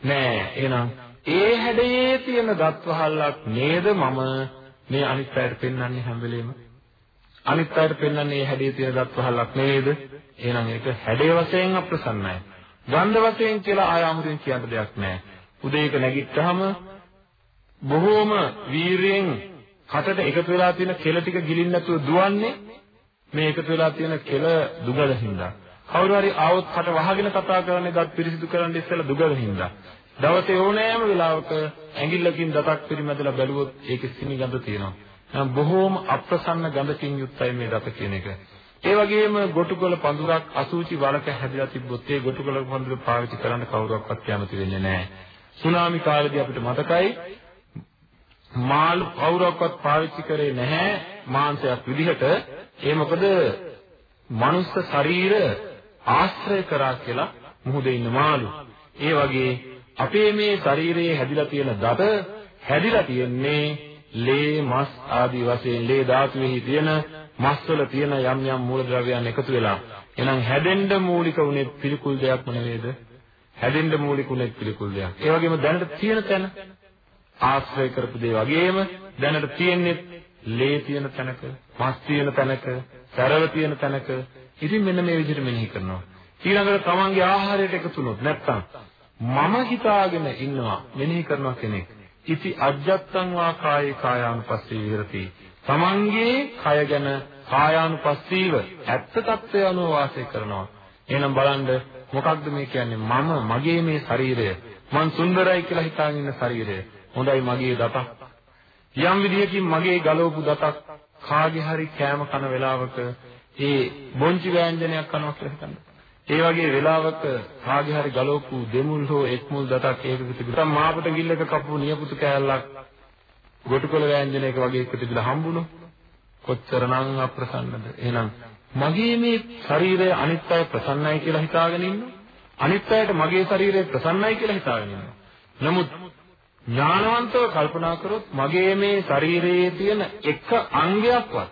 නෑ. එහෙනම් ඒ හැඩයේ තියෙන දත් වහල්ලක් නේද මම? මේ අනිත් පැයට පෙන්වන්නේ හැම වෙලෙම. අනිත් පැයට පෙන්වන්නේ මේ හැඩයේ තියෙන දත් වහල්ලක් නේද? එහෙනම් ඒක හැඩේ වශයෙන් අප්‍රසන්නයි. ගන්ධ වශයෙන් කියලා ආය අමුතුවෙන් කියන්න දෙයක් නැහැ. උදේක නැගිට්ටහම බොහෝම වීරියෙන් කටට එකතු වෙලා තියෙන කෙල ටික ගිලින්න නැතුව දුවන්නේ මේ එකතු වෙලා තියෙන කෙල දුගල හින්දා. කවුරු හරි ආවොත් කට වහගෙන කතා කරන්නේ දත් පිරිසිදු කරන්න ඉස්සෙල්ලා දුගල හින්දා. දවසේ ඕනෑම වෙලාවක ඇඟිල්ලකින් දතක් පිරිමැදලා බැලුවොත් ඒකේ සිනි ගඳ තියෙනවා. එහෙනම් බොහෝම අප්‍රසන්න ගඳකින් යුක්තයි මේ දත කියන එක. ඒ වගේම ගොටුකොළ පඳුරක් අසූචි වලක හැදිලා තිබ්බොත් ඒ ගොටුකොළ පඳුර පාවිච්චි කරන්න කවුරුවක්වත් කැමති වෙන්නේ නැහැ. සුනාමි කාලේදී අපිට මතකයි මාළු කවුරක්වත් පාවිච්චි කරේ නැහැ මාංශයක් විදිහට. ඒ මොකද මනුස්ස ශරීර ආශ්‍රය කරා කියලා මුහුදේ ඉන්න මාළු. ඒ වගේ අපේ මේ ශරීරයේ හැදිලා තියෙන දත හැදිලා තියෙන්නේ ලේ මස් ආදී වශයෙන්. ලේ ධාතුවේහි තියෙන මස් වල තියෙන යම් යම් මූලද්‍රව්‍යයන් එකතු වෙලා. එහෙනම් හැදෙන්න මූලික උනේ පිළිකුල් දෙයක්ම නෙවෙයිද? හැදෙන්න මූලික උනේ පිළිකුල් දෙයක්. ඒ වගේම දැනට තියෙන තැන ආශ්‍රය කරපු දේ වගේම දැනට තියෙන්නේ ලේ තියෙන තැනක මස් තියෙන තැනක සරව තියෙන තැනක. ඉතින් මෙන්න මේ විදිහට මෙනෙහි කරනවා. ඊළඟට තමන්ගේ ආහාරයට එකතු වුණොත් නැත්තම් මම හිතාගෙන ඉන්නවා මෙනෙහි කරනවා කෙනෙක්. ඉති අජ්ජත්තං වා කායේ කායානුපස්සී විහෙරති. තමන්ගේ කය ගැන කායානුපස්සීව ඇත්ත తත්වය අනුව වාසය කරනවා. එහෙනම් බලන්න මොකක්ද මේ කියන්නේ මම මගේ මේ ශරීරය මං සුන්දරයි කියලා හිතාගෙන ඉන්න ශරීරය. හොඳයි මගේ දතක්. යම් විදිහකින් මගේ ගලවපු දතක් කාගේ හරි කෑම කන වෙලාවක ඒ බොංචි ව්‍යංජනයක් කනවා කියලා හිතන්න. ඒ වගේ වෙලාවක කාගේ හරි ගලවපු දෙමුල් හෝ එක්මුල් දතක් ඒකක තිබුණා. මාපට ගිල්ලක කපපු නියපුතු කෑල්ලක් ගොටුකොළ වෑංජනයක වගේ එක තිබිලා හම්බුණොත් කොච්චරනම් අප්‍රසන්නද. එහෙනම් මගේ මේ ශරීරය අනිත් අය ප්‍රසන්නයි කියලා හිතාගෙන ඉන්නවා. අනිත් අයට මගේ ශරීරය ප්‍රසන්නයි කියලා හිතාගෙන ඉන්නවා. නමුත් ඥානවන්තව කල්පනා කරොත් මගේ මේ ශරීරයේ තියෙන එක අංගයක්වත්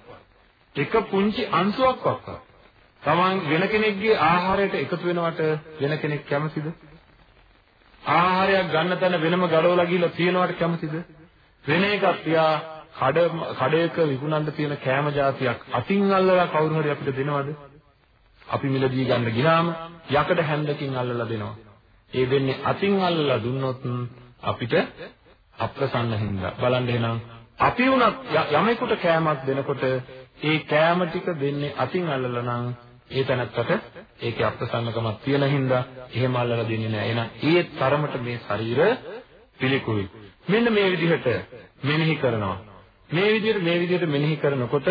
එක පුංචි අංශුවක්වත් තමන් වෙන කෙනෙක්ගේ ආහාරයට එකතු වෙනවට වෙන කෙනෙක් කැමතිද? ආහාරයක් ගන්න තැන වෙනම ගලවලා ගිහලා තියනවට කැමතිද? වෙන එකක් තියා කඩ කඩේක විකුණන්න තියෙන කෑම జాතියක් අතින් අල්ලලා කවුරු හරි අපිට දෙනවද? අපි මිලදී ගන්න ගියාම යකඩ හැන්දකින් අල්ලලා දෙනවා. ඒ දෙන්නේ අතින් අල්ලලා දුන්නොත් අපිට අප්‍රසන්න හින්දා බලන්න එහෙනම් අපි වුණත් යමෙකුට කෑමක් දෙනකොට ඒ කෑම ටික දෙන්නේ අතින් අල්ලලා නම් ඒ තැනත්තට ඒකේ අප්‍රසන්නකමක් තියෙන හින්දා එහෙම අල්ලලා දෙන්නේ නැහැ. එහෙනම් ඒ තරමට මේ ශරීර පිළිකුල්. මෙන්න මේ විදිහට මෙනෙහි කරනවා. මේ විදිහට මේ විදිහට මෙනෙහි කරනකොට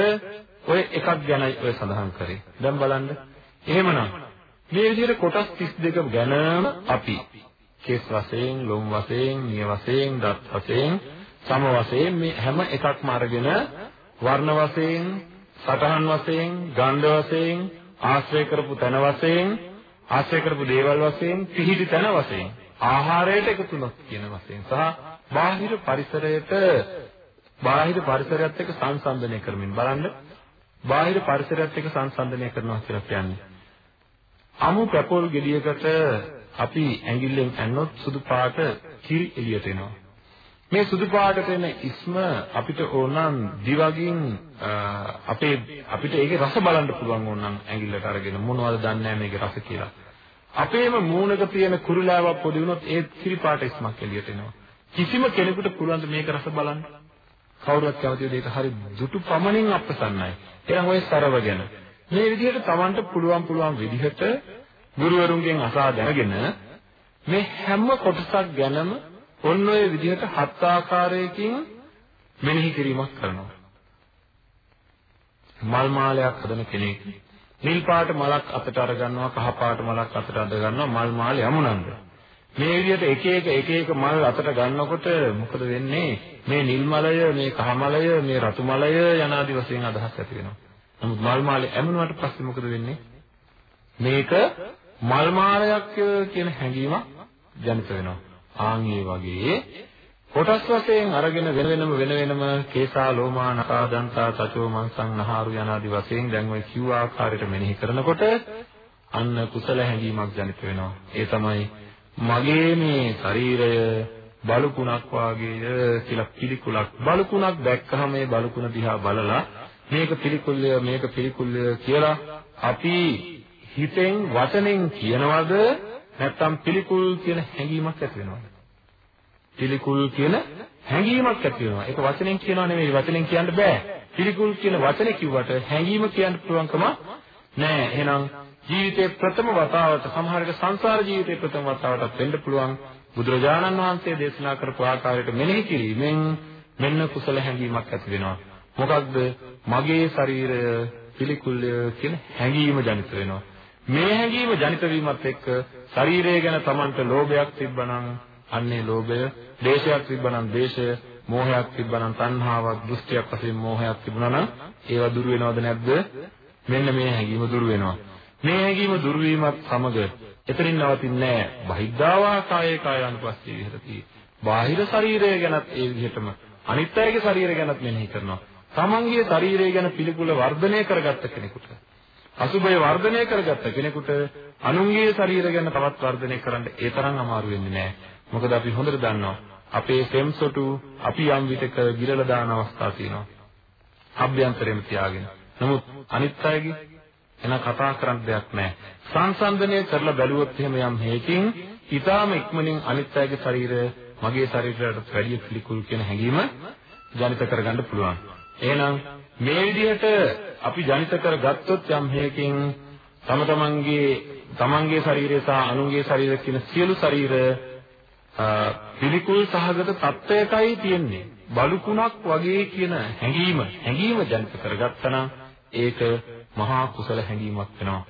ඔය එකක් ගැනයි ඔය සඳහන් කරේ. දැන් බලන්න. එහෙමනම් මේ විදිහට කොටස් 32 ගැනම අපි කේස් වශයෙන්, ලොම් වශයෙන්, නිය වශයෙන්, දත් වශයෙන්, සම වශයෙන් මේ හැම එකක්ම අරගෙන වර්ණ වශයෙන්, සටහන් වශයෙන්, ගන්ධ වශයෙන්, ආශ්‍රය කරපු තන වශයෙන්, ආශ්‍රය කරපු දේවල් වශයෙන්, පිහිටි තන වශයෙන්, ආහාරයට එකතුනොත් කියන වශයෙන් සහ බාහිර පරිසරයට බාහිර පරිසරයත් එක්ක සංසන්දනය කරමින් බලන්න බාහිර පරිසරයත් එක්ක සංසන්දනය කරනවා කියලා කියන්නේ අමු පැපොල් ගෙඩියකට අපි ඇඟිල්ලෙන් ඇන්නොත් සුදු පාට කිරි එළියට එනවා. මේ සුදු පාටට එන ඉස්ම අපිට ඕනනම් දිවගින් අපේ අපිට ඒකේ රස බලන්න පුළුවන් ඕනනම් ඇඟිල්ලට අරගෙන මොනවද දන්නේ නැහැ මේකේ රස කියලා. අපේම මූණක තියෙන කුරුලාවක් පොඩි වුණොත් ඒ කිරි පාට ඉස්මක් එළියට එනවා. කිසිම කෙනෙකුට පුළුවන් මේක රස බලන්න. කවුරුත් කැමතිද ඒක හරි දුටු පමණින් අප්‍රසන්නයි. එහෙනම් ඔය සරව ගැන මේ විදිහට Tamanට පුළුවන් පුළුවන් විදිහට ගුරුවරුන්ගෙන් අසා දැනගෙන මේ හැම කොටසක් ගැනම ඔන්න ඔය විදිහට හත් ආකාරයකින් මෙනෙහි කිරීමක් කරනවා. මල් මාලයක් හදන කෙනෙක් නිල් පාට මලක් අතට අර ගන්නවා කහ පාට මලක් අතට අද ගන්නවා මල් මාලේ යමුනන්ද මේ විදිහට එක එක එක එක මල් අතට ගන්නකොට මොකද වෙන්නේ මේ නිල් මලය මේ කහ මලය මේ රතු මලය යනාදි වශයෙන් අදහස් ඇති වෙනවා නමුත් මල් මාලේ ඇමුණාට පස්සේ මොකද වෙන්නේ මේක මල් මාලයක් කියන හැඟීමක් ජනිත වෙනවා. ආන් ඒ වගේ කොටස් වශයෙන් අරගෙන වෙන වෙනම වෙන වෙනම කේසා ලෝමා නකා දන්තා තචෝ මංසං නහාරු යනාදි වශයෙන් දැන් ওই කිව් ආකාරයට මෙනෙහි කරනකොට අන්න කුසල හැඟීමක් ජනිත වෙනවා. ඒ තමයි මගේ මේ ශරීරය බලුකුණක් වාගේය කියලා පිළිකුලක් බලුකුණක් දැක්කහම මේ බලුකුණ දිහා බලලා මේක පිළිකුල්ය මේක පිළිකුල්ය කියලා අපි හිතෙන් වචනෙන් කියනවද නැත්නම් පිළිකුල් කියන හැඟීමක් ඇති වෙනවද? පිළිකුල් කියන හැඟීමක් ඇති වෙනවා. ඒක වචනෙන් කියනව නෙවෙයි වචනෙන් කියන්න බෑ. පිළිකුල් කියන වචනේ කිව්වට හැඟීම කියන්න පුළුවන්කම නෑ. එහෙනම් ජීවිතේ ප්‍රථම වතාවට සමහර විට සංසාර ජීවිතේ ප්‍රථම වතාවටත් වෙන්න පුළුවන් බුදුරජාණන් වහන්සේ දේශනා කරපු ආකාරයට මෙනෙහි කිරීමෙන් මෙන්න කුසල හැඟීමක් ඇති වෙනවා. මොකක්ද? මගේ ශරීරය පිළිකුල්ය කියන හැඟීම ජනිත වෙනවා. මේ හැඟීම ජනිත වීමත් එක්ක ශරීරය ගැන Tamanට ලෝභයක් තිබ්බනම් අන්නේ ලෝභය, දේශයක් තිබ්බනම් දේශය, මෝහයක් තිබ්බනම් තණ්හාවක්, දෘෂ්ටියක් වශයෙන් මෝහයක් තිබුණා නම් ඒවා දුර වෙනවද නැද්ද? මෙන්න මේ හැඟීම දුර වෙනවා. මේ හැඟීම දුර වීමත් සමග එතනින් නවතින්නේ නැහැ. බහිද්ධාවා කායේ කායानुපස්සී විහෙරති. බාහිර ශරීරය ගැනත් ඒ විදිහටම අනිත් අයගේ ශරීරය ගැනත් මෙනෙහි කරනවා. තමන්ගේ ශරීරය ගැන පිළිකුල වර්ධනය කරගත්ත කෙනෙකුට අසුබය වර්ධනය කරගත්ත කෙනෙකුට අනුන්ගේ ශරීර ගැන තවත් වර්ධනය කරන්න ඒ තරම් අමාරු වෙන්නේ නැහැ. මොකද අපි හොඳට දන්නවා අපේ සෙම්සොටු අපි යම් විටක ගිරලා දාන අවස්ථා තියෙනවා. අභ්‍යන්තරයෙන් තියාගෙන. නමුත් අනිත් අයගේ එන කතා කරන්න දෙයක් නැහැ. සංසන්දනය කරලා බැලුවොත් එහෙම යම් හේකින් ඊටාම ඉක්මනින් අනිත් අයගේ ශරීරය මගේ ශරීරයට වැඩි පිළිකුල් කියන හැඟීම ජනිත කරගන්න පුළුවන්. එහෙනම් මේ විදිහට අපි ජනිත කරගත්තොත් යම් හේකින් තම තමන්ගේ තමන්ගේ ශරීරය සහ අනුන්ගේ ශරීරය කියන සියලු ශරීර පිළිකුල් සහගත තත්ත්වයකයි තියෙන්නේ. බලුකුණක් වගේ කියන හැඟීම හැඟීම ජනිත කරගත්තා ඒක මහා කුසල හැඟීමක් වෙනවා.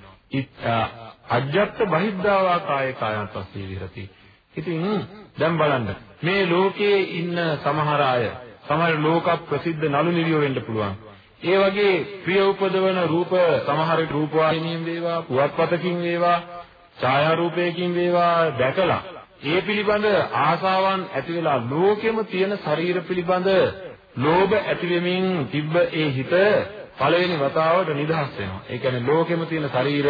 අජ්ජත් බහිද්ධාවා කාය කායන්තස්සේ විරති ඉතින් දැන් බලන්න. මේ ලෝකයේ ඉන්න සමහර අය සමහර ලෝක ප්‍රසිද්ධ නළු නිළියෝ වෙන්න පුළුවන්. ඒ වගේ ප්‍රිය උපදවන රූප සමහර රූපවාහිනියෙන් වේවා පුවත්පතකින් වේවා ඡායාරූපයකින් වේවා දැකලා ඒ පිළිබඳ ආසාවන් ඇති වෙලා ලෝකෙම තියෙන ශරීර පිළිබඳ ලෝභ ඇති වෙමින් තිබ්බ ඒ හිත පළවෙනි වතාවට නිදහස් වෙනවා. ඒ කියන්නේ ලෝකෙම තියෙන ශරීර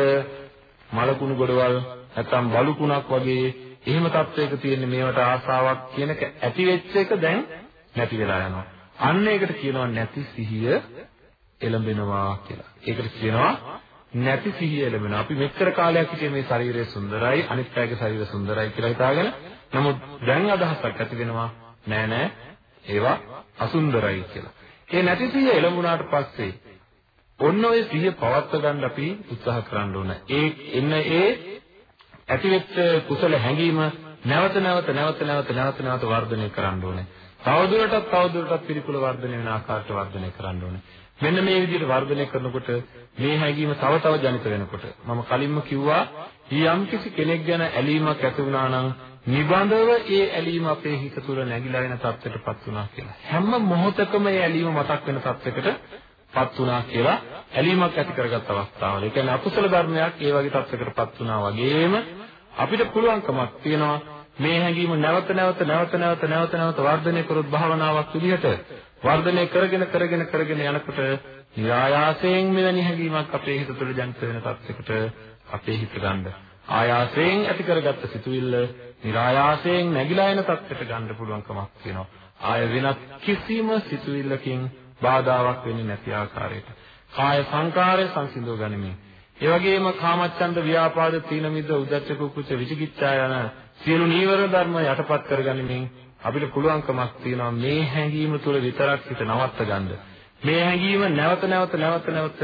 මලකුණු ගොඩවල් නැත්තම් බලුකුණක් වගේ එහෙම තත්වයක තියෙන මේවට ආසාවක් කියනක ඇති වෙච්ච එක දැන් නැති වෙලා යනවා. අන්න ඒකට කියනවා නැති සිහිය එළඹෙනවා කියලා. ඒකට කියනවා නැති සිහිය එළඹෙනවා. අපි මෙච්චර කාලයක් හිටියේ මේ ශරීරය සුන්දරයි, අනිත් අයගේ ශරීරය සුන්දරයි කියලා හිතාගෙන නමුත් දැන් අදහසක් ඇති වෙනවා නෑ නෑ ඒවා අසුන්දරයි කියලා. ඒ නැති සිහිය එළඹුණාට පස්සේ ඔන්න ඔය සිහිය පවත්ව ගන්න අපි උත්සාහ කරන්න ඕන. ඒ එන්න ඒ ඇතිවෙච්ච කුසල හැඟීම නැවත නැවත නැවත නැවත නැවත නැවත වර්ධනය කරන්න ඕනේ. තවදුරටත් තවදුරටත් පිළිකුල වර්ධනය වෙන ආකාරයට වර්ධනය කරන්න ඕනේ. මෙන්න මේ විදිහට වර්ධනය කරනකොට මේ හැඟීම තව තව ජනිත වෙනකොට මම කලින්ම කිව්වා යම් කිසි කෙනෙක් ගැන ඇලීමක් ඇති වුණා නම් නිබඳව ඒ ඇලීම අපේ හිත තුළ නැగిලා එන තත්ත්වයටපත් වුණා කියලා. හැම මොහොතකම ඒ ඇලීම මතක් වෙන තත්ත්වයකටපත් වුණා කියලා ඇලීමක් ඇති කරගත් අවස්ථාවල. ඒ කියන්නේ අකුසල ධර්මයක් ඒ වගේ තත්ත්වයකටපත් වුණා වගේම අපිට පුළුවන්කමක් තියෙනවා මේ හැඟීම නැවත නැවත නැවත නැවත නැවත නැවත වර්ධනය කරොත් භාවනාවක් විදිහට වර්ධනය කරගෙන කරගෙන කරගෙන යනකොට નિરાයාසයෙන් මෙවැනි හැඟීමක් අපේ හිත තුළ ජනිත වෙන තත්යකට අපේ හිත ගන්න. ආයාසයෙන් ඇති කරගත්ත සිතුවිල්ල નિરાයාසයෙන් නැగిලා යන තත්යකට ගන්න පුළුවන්කමක් තියෙනවා. ආය වෙනත් කිසිම සිතුවිල්ලකින් බාධාවක් වෙන්නේ නැති ආකාරයට. කාය සංකාරය සංසිඳව ගනිමින්. ඒ වගේම කාමච්ඡන්ද ව්‍යාපාද තීන මිද උද්දච්ච කුච්ච විචිකිච්ඡා යන සියලු නීවර ධර්ම යටපත් කරගනිමින් අපිට පුළුවන්කමක් තියෙනවා මේ හැඟීම තුළ විතරක් හිත නවත්ත ගන්න. මේ හැඟීම නැවත නැවත නැවත නැවත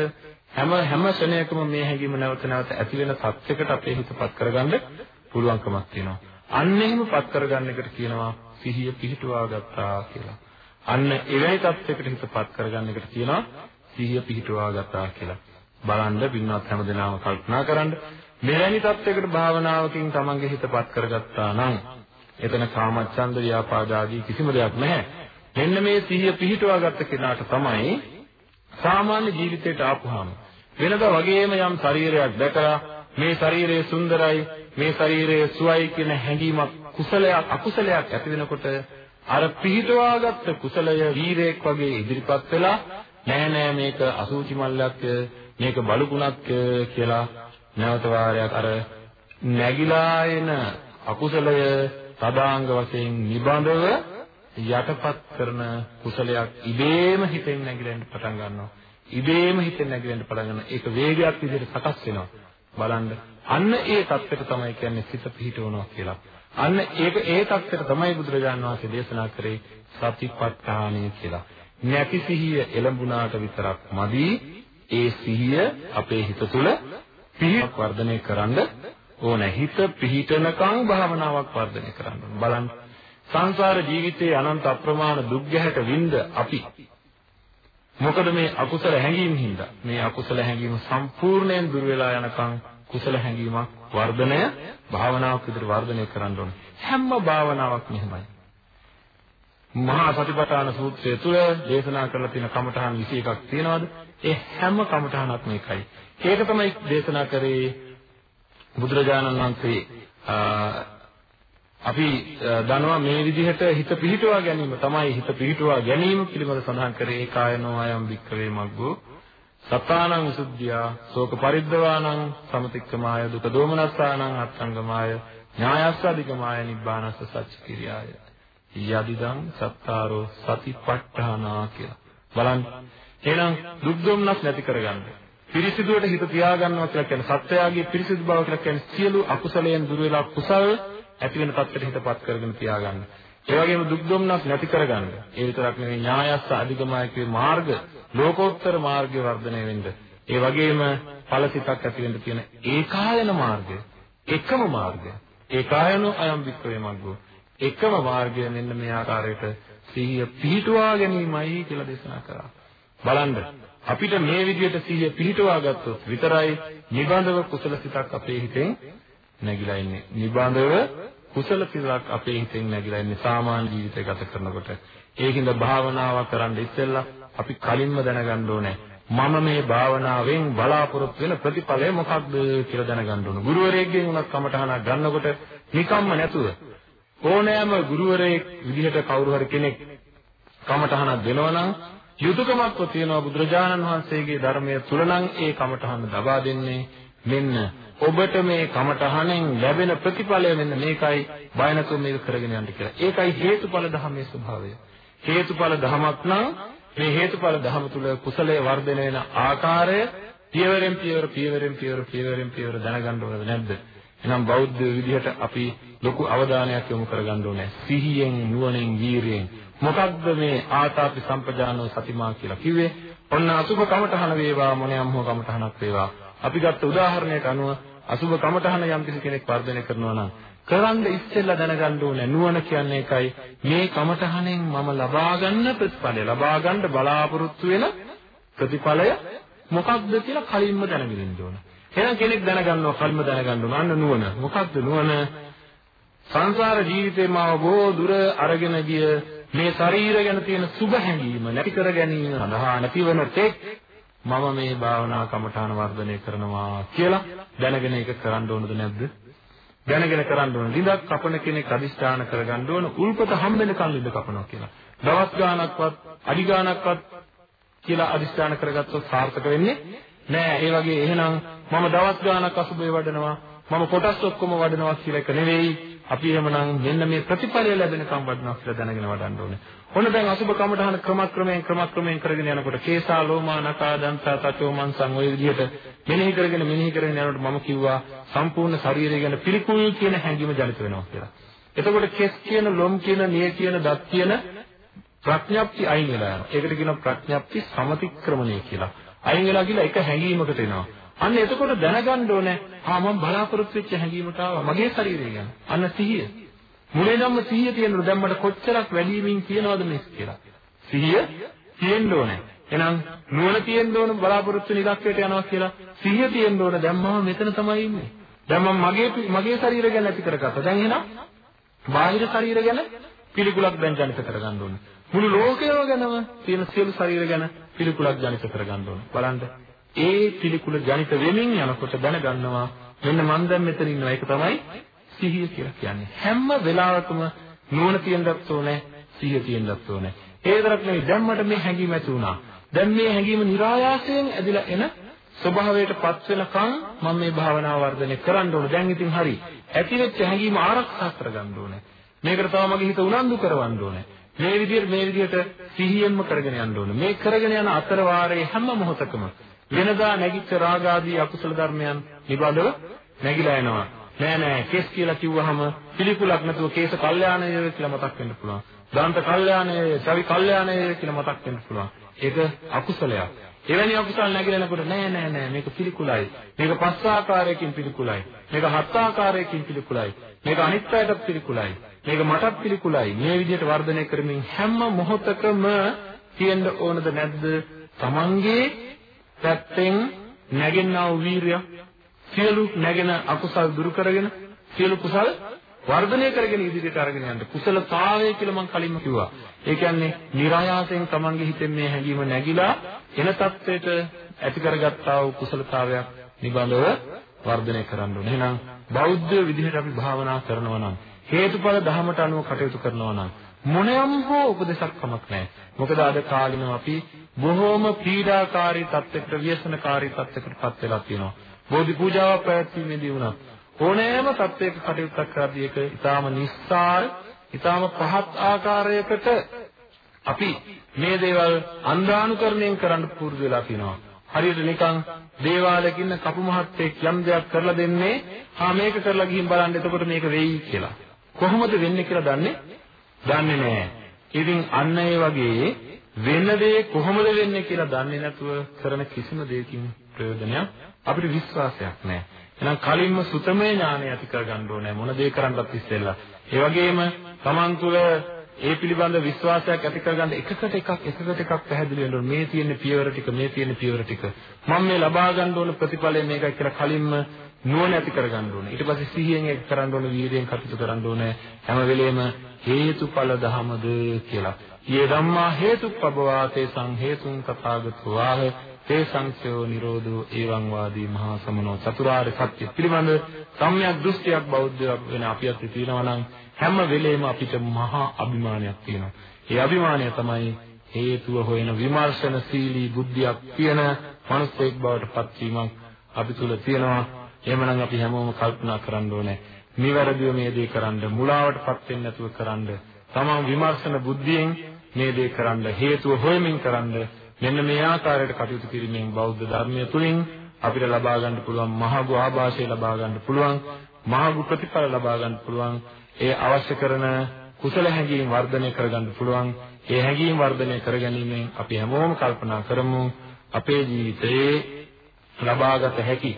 හැම හැම ක්ෂණයකම මේ හැඟීම නැවත නැවත ඇති වෙන සත්‍යයකට අපේ හිතපත් කරගන්න පුළුවන්කමක් තියෙනවා. අන්න එහෙමපත් කරගන්න එකට කියනවා සිහිය පිහිටුවා ගත්තා කියලා. අන්න එවැනි තත්යකට හිතපත් කරගන්න එකට කියනවා සිහිය පිහිටුවා ගත්තා කියලා. බලන්න පින්වත් හැමදෙනාම කල්පනා කරන්න මෙවැනි තත්යකට භාවනාවකින් තමන්ගේ හිතපත් කරගත්තා නම් එතන කාමච්ඡන්ද ව්‍යාපාද ආදී කිසිම දෙයක් නැහැ. මෙන්න මේ සිහිය පිහිටුවා ගත්ත කෙනාට තමයි සාමාන්‍ය ජීවිතයට ආපුහම වෙනදා වගේම යම් ශරීරයක් දැකලා මේ ශරීරය සුන්දරයි මේ ශරීරය සුවයි කියන හැඟීමක් කුසලයක් අකුසලයක් ඇති වෙනකොට අර පිහිටවාගත්ත කුසලය වීරයෙක් වගේ ඉදිරිපත් වෙලා නෑ නෑ මේක අසූචි මල්ලක් මේක බලුකුණක් කියලා නැවත වාරයක් අර නැగిලා එන අකුසලය තදාංග වශයෙන් නිබඳව යටපත් කරන කුසලයක් ඉබේම හිතෙන් නැగిලෙන්න පටන් ගන්නවා. ඉබේම හිතෙන් නැగిලෙන්න පටන් ගන්නවා. ඒක වේගයක් විදිහට සකස් වෙනවා. බලන්න අන්න ඒ தත්ත්වයට තමයි කියන්නේ සිත පිහිටවනවා කියලා. අන්න ඒක ඒ தත්ත්වයට තමයි බුදුරජාණන් වහන්සේ දේශනා කරේ සතිපට්ඨානය කියලා. නැති සිහිය එළඹුණාට විතරක් මදි ඒ සිහිය අපේ හිත තුළ පිහිට වර්ධනය කරන්න ඕන. හිත පිහිටනකම් භාවනාවක් වර්ධනය කරන්න ඕන. බලන්න සංසාර ජීවිතයේ අනන්ත අප්‍රමාණ දුක් ගැහැට විඳ අපි. මොකද මේ අකුසල හැඟීම් හින්දා? මේ අකුසල හැඟීම සම්පූර්ණයෙන් දුර වෙලා යනකම් කුසල හැඟීමක් වර්ධනය භාවනාවක් විදිහට වර්ධනය කරන්න ඕනේ. හැම භාවනාවක් මෙහෙමයි. මහා සතිපට්ඨාන සූත්‍රය තුල දේශනා කරලා තියෙන කමඨහන් 21ක් තියෙනවාද? ඒ හැම කමඨහනක්ම එකයි. ඒක තමයි දේශනා කරේ බුදුරජාණන් වහන්සේ අපි දනවා මේ විදිහට හිත පිහිටුවා ගැනීම තමයි හිත පිහිටුවා ගැනීම පිළිබඳ සඳහන් කරේ ඒකායනෝ අයම් වික්කවේ මග්ගෝ. සත්තානං විසුද්ධියා ශෝක පරිද්දවානං සමතික්කමාය දුක දෝමනස්සානං අත්ංගමාය ඥායස්සාදිකමාය නිබ්බානස්ස සච්ච කිරියාය යදිදං සත්තාරෝ සතිපට්ඨානා කියලා. බලන්න. එහෙනම් දුක් දුම්නස් නැති කරගන්න. පිරිසිදුවට හිත තියාගන්නවා කියලා කියන්නේ සත්‍යයගේ පිරිසිදු බව කියලා කියන්නේ සියලු අකුසලයන් දුර වෙලා කුසල් ඇති වෙන තත්ත්වයට හිතපත් කරගෙන තියාගන්න. ඒ වගේම දුක් දුම්නස් නැති කරගන්න. ඒ විතරක් නෙවෙයි ඥායස්ස අධිගමයකේ මාර්ග ලෝකෝත්තර මාර්ගය වර්ධනය වෙන්න. ඒ වගේම ඵලසිතක් ඇති වෙන්න තියෙන ඒකායන මාර්ගය එකම මාර්ගය. ඒකායනෝ අයම් වික්‍රේ මග්ගෝ. එකම මාර්ගය මෙන්න මේ ආකාරයට සිහිය පිහිටුවා ගැනීමයි කියලා දේශනා කරා. බලන්න අපිට මේ විදිහට සිහිය පිහිටුවා ගත්තොත් විතරයි නිබඳව කුසල සිතක් අපේ හිතෙන් නැగిලා ඉන්නේ. නිබඳව කුසල සිතක් අපේ හිතෙන් නැగిලා ඉන්නේ සාමාන්‍ය ජීවිතය ගත කරනකොට. ඒකින්ද භාවනාව කරන්න ඉස්සෙල්ලා අපි කලින්ම දැනගන්න ඕනේ මම මේ භාවනාවෙන් බලාපොරොත්තු වෙන ප්‍රතිඵලය මොකක්ද කියලා දැනගන්න ඕන. ගුරුවරයෙක්ගෙන් උනත් කමටහනක් ගන්නකොට නිකම්ම නැතුව ඕනෑම ගුරුවරයෙක් විදිහට කවුරු හරි කෙනෙක් කමටහනක් දෙනවනම් යුතුයකමක්ව තියෙනවා බුදුරජාණන් වහන්සේගේ ධර්මය තුල නම් ඒ කමටහන දබා දෙන්නේ මෙන්න ඔබට මේ කමටහනෙන් ලැබෙන ප්‍රතිඵලය මෙන්න මේකයි බය නැතුව මේක කරගෙන යන්න කියලා. ඒකයි හේතුඵල ධර්මයේ ස්වභාවය. හේතුඵල ධමයක් නම් මේ හේතුඵල ධම තුල කුසලයේ වර්ධනය වෙන ආකාරය පියවරෙන් පියවර පියවරෙන් පියවර පියවරෙන් පියවර දැනගන්න ඕනද නැද්ද? එහෙනම් බෞද්ධ විදිහට අපි ලොකු අවධානයක් යොමු කරගන්න ඕනේ. සිහියෙන්, නුවණෙන්, වීරියෙන්. මොකක්ද මේ ආතාපි සම්පජානෝ සතිමා කියලා කිව්වේ? ඔන්න අසුභ කමඨහන වේවා මොනියම් හෝ කමඨහනක් වේවා අපි ගත්ත උදාහරණයට අනුව අසුබ කමඨහන යම් කිසි කෙනෙක් වර්ධනය කරනවා නම් කරන්න ඉස්සෙල්ලා දැනගන්න ඕනේ නුවණ කියන්නේ එකයි මේ කමඨහනෙන් මම ලබා ගන්න ප්‍රතිඵලය ලබා ගන්න බලාපොරොත්තු වෙන ප්‍රතිඵලය මොකක්ද කියලා කලින්ම දැනගෙන ඉන්න ඕන. එහෙනම් කෙනෙක් දැනගන්නවා කල්ම දැනගන්න ඕන. අන්න නුවණ. මොකක්ද නුවණ? සංසාර ජීවිතේ මාව බොහෝ දුර අරගෙන ගිය මේ ශරීරය ගැන තියෙන සුබ හැඟීම නැති කර ගැනීම සඳහා නැතිවන තෙක් මම මේ භාවනා කමඨාන වර්ධනය කරනවා කියලා දැනගෙන ඒක කරන්න ඕනද නැද්ද? දැනගෙන කරන්න ඕන. ලිඳක් කපන කෙනෙක් අදිෂ්ඨාන කරගන්න ඕන උල්පත හම්බෙනකන් ලිඳ කපනවා කියලා. දවස් ගාණක්වත් අඩි ගාණක්වත් කියලා අදිෂ්ඨාන කරගත්තොත් සාර්ථක වෙන්නේ නෑ. ඒ වගේ එහෙනම් මම දවස් ගාණක් අසුබේ වඩනවා මම කොටස් ඔක්කොම වඩනවා කියලා එක නෙවෙයි අපි එහෙමනම් මෙන්න මේ ප්‍රතිඵලය ලැබෙනකම් වඩනවා කියලා දැනගෙන වඩන්න ඕනේ. ඔන්න දැන් අසුබ කමඨහන ක්‍රමක්‍රමයෙන් ක්‍රමක්‍රමයෙන් කරගෙන යනකොට කේසා ලෝමා නකා දන්තා තතෝ මන්සං ඔය විදිහට මෙනෙහි කරගෙන මෙනෙහි කරගෙන යනකොට මම කිව්වා සම්පූර්ණ ශරීරය ගැන පිළිකුල් කියන හැඟීම ජනිත වෙනවා කියලා. එතකොට කෙස් කියන ලොම් කියන නිය කියන දත් කියන ප්‍රඥප්ති අයින් වෙලා යනවා. ඒකට කියනවා ප්‍රඥප්ති සමතික්‍රමණය කියලා. අයින් වෙලා ගිහලා එක හැඟීමකට එනවා. අන්න එතකොට දැනගන්න ඕනේ ආ මම බලාපොරොත්තු වෙච්ච හැඟීමට ආවා මගේ ශරීරය ගැන. අන්න සිහිය. මුලින්ම සිහිය තියෙනවා දැන් මට කොච්චරක් වැඩිමින් තියනවද මේ කියලා. සිහිය තියෙන්න ඕනේ. එහෙනම් නුවණ තියෙන්න ඕන බලාපොරොත්තු වෙන ඉලක්කයට යනවා කියලා සිහිය තියෙන්න ඕන දැන් මම මෙතන තමයි ඉන්නේ. දැන් මම මගේ මගේ ශරීරය ගැන ඇති කරගත්තා. දැන් එහෙනම් බාහිර ශරීර ගැන පිළිකුලක් දැන් ජනිත කරගන්න ඕනේ. මුළු ලෝකයම ගැනම තියෙන සියලු ශරීර ගැන පිළිකුලක් ජනිත කරගන්න ඕනේ. බලන්න ඒ පිළිකුල ජනිත වෙමින් යනකොට දැනගන්නවා මෙන්න මම දැන් මෙතන ඉන්නවා. ඒක තමයි සිහිය කියලා කියන්නේ. හැම වෙලාවකම නුවණ තියෙන්නත් ඕනේ සිහිය තියෙන්නත් ඕනේ. ඒ විතරක් නෙවෙයි දැන් මට මේ හැඟීම ඇති වුණා. දැන් මේ හැඟීම નિરાයාසයෙන් ඇදිලා එන ස්වභාවයටපත් වෙනකන් මම මේ භාවනාව වර්ධනය කරන්න ඕනේ. දැන් ඉතින් හරි. ඇතිවෙච්ච හැඟීම ආරක්ෂා කරගන්න ඕනේ. මේකට තව මගේ හිත උනන්දු කරවන්න ඕනේ. මේ විදිහට මේ විදිහට සිහියෙන්ම කරගෙන යන්න ඕනේ. මේ කරගෙන යන අතර වාරයේ හැම මොහොතකම වෙනදා නැගිච්ච රාගාදී අකුසල ධර්මයන් නිබඳව නැగిලා එනවා. නෑ නෑ කේස් කියලා කිව්වහම පිළිකුලක් නැතුව කේස කල්යාණය කියලා මතක් වෙන්න පුළුවන්. දාන්ත කල්යාණය, සවි කල්යාණය කියලා මතක් වෙන්න පුළුවන්. ඒක අකුසලයක්. එවැනි අකුසල් නැగిලනකොට නෑ නෑ නෑ මේක පිළිකුලයි. මේක පස් ආකාරයකින් පිළිකුලයි. මේක හත් ආකාරයකින් පිළිකුලයි. මේක අනිත් අයටත් පිළිකුලයි. මේක මටත් පිළිකුලයි. මේ විදිහට වර්ධනය කරමින් හැම මොහොතකම තියෙන්න ඕනද නැද්ද? Tamange පැත්තෙන් නැගෙනා වූ වීරිය සියලු නැගෙන අකුසල් දුරු කරගෙන සියලු කුසල් වර්ධනය කරගෙන ඉදිරියට අරගෙන යන්න කුසලතාවය කියලා මම කලින්ම කිව්වා. ඒ කියන්නේ નિરાයාසයෙන් Tamange හිතෙන් මේ හැඟීම නැగిලා එන தത്വෙට ඇති කරගත්තා වූ කුසලතාවයක් නිබඳව වර්ධනය කරන්න ඕනේ. එහෙනම් බෞද්ධ විදිහට අපි භාවනා කරනවා නම් හේතුඵල ධහමට අනුව කටයුතු කරනවා නම් මොනියම් හෝ උපදේශක් කමක් නැහැ. මොකද අද කාලිනව අපි බොහෝම පීඩාකාරී තත්ත්වයකට ව්‍යසනකාරී තත්ත්වයකටපත් වෙලා තියෙනවා. බෝධි පූජාවක් පැවැත්වීමේදී වුණත් ඕනෑම තත්ත්වයක කටයුත්තක් කරද්දී ඒක ඊටාම නිස්සාර, ඊටාම පහත් ආකාරයකට අපි මේ දේවල් අන්ධානුකරණයෙන් කරන්න පුරුදු වෙලා තියෙනවා. හරියට නිකන් දේවාලයක ඉන්න කපු මහත්තයෙක් යම් දෙයක් කරලා දෙන්නේ, "හා මේක කරලා ගිහින් බලන්න එතකොට මේක වෙයි" කියලා. කොහොමද වෙන්නේ කියලා දන්නේ? දන්නේ නැහැ. ඉතින් අන්න ඒ වගේ වෙන දේ කොහොමද වෙන්නේ කියලා දන්නේ නැතුව කරන කිසිම දෙයකින් ප්‍රයෝජනයක් අපිට විශ්වාසයක් නැහැ. එහෙනම් කලින්ම සුතමේ ඥානය ඇති කරගන්න ඕනේ මොන දේ කරන්නත් ඉස්සෙල්ලා. ඒ වගේම Taman තුල ඒ පිළිබඳ විශ්වාසයක් ඇති කරගන්න එකකට එකක් එකකට එකක් පැහැදිලි වෙන්න ඕනේ. මේ තියෙන පියවර ටික මේ තියෙන පියවර ටික. මම මේ ලබා ගන්න ඕන ප්‍රතිඵලය මේකයි කියලා කලින්ම නුවණ ඇති කරගන්න ඕනේ. ඊට පස්සේ සිහියෙන් ඒක කරන්න ඕනේ, වීර්යයෙන් කටයුතු කරන්න ඕනේ. හැම වෙලෙම හේතුඵල ධමද කියලා. යේ ධම්මා හේතුප්පබවා තේසං හේතුං තථාගතෝ ආහ තේසංසයෝ නිරෝධෝ එවං වාදී මහා සමනෝ චතුරාර්ය සත්‍ය පිළිබඳ සම්‍යක් දෘෂ්ටියක් බෞද්ධයක් වෙන අපි අතේ තියෙනවා නම් හැම වෙලෙම අපිට මහා අභිමානයක් තියෙනවා. ඒ අභිමානය තමයි හේතුව හොයන විමර්ශනශීලී බුද්ධියක් තියෙන මනුස්සයෙක් බවට පත්වීමක් අපි තුල තියෙනවා. එහෙමනම් අපි හැමෝම කල්පනා කරන්න ඕනේ. නිවැරදිව මේ දේ කරන්න, මුලාවටපත් වෙන්නේ නැතුව කරන්න, තමන් විමර්ශන බුද්ධියෙන් මේ දේ කරන්න, හේතුව හොයමින් කරන්න. මෙන්න මේ ආකාරයට කටයුතු කිරීමෙන් බෞද්ධ ධර්මය තුලින් අපිට ලබා ගන්න පුළුවන් මහඟු ආభాෂය ලබා ගන්න පුළුවන්, මහඟු ප්‍රතිඵල ලබා ගන්න පුළුවන්. ඒ අවශ්‍ය කරන කුසල හැඟීම් වර්ධනය කරගන්න පුළුවන්. ඒ හැඟීම් වර්ධනය කරගැනීමෙන් අපි හැමෝම කල්පනා කරමු. අපේ ජීවිතයේ ලබාගත හැකි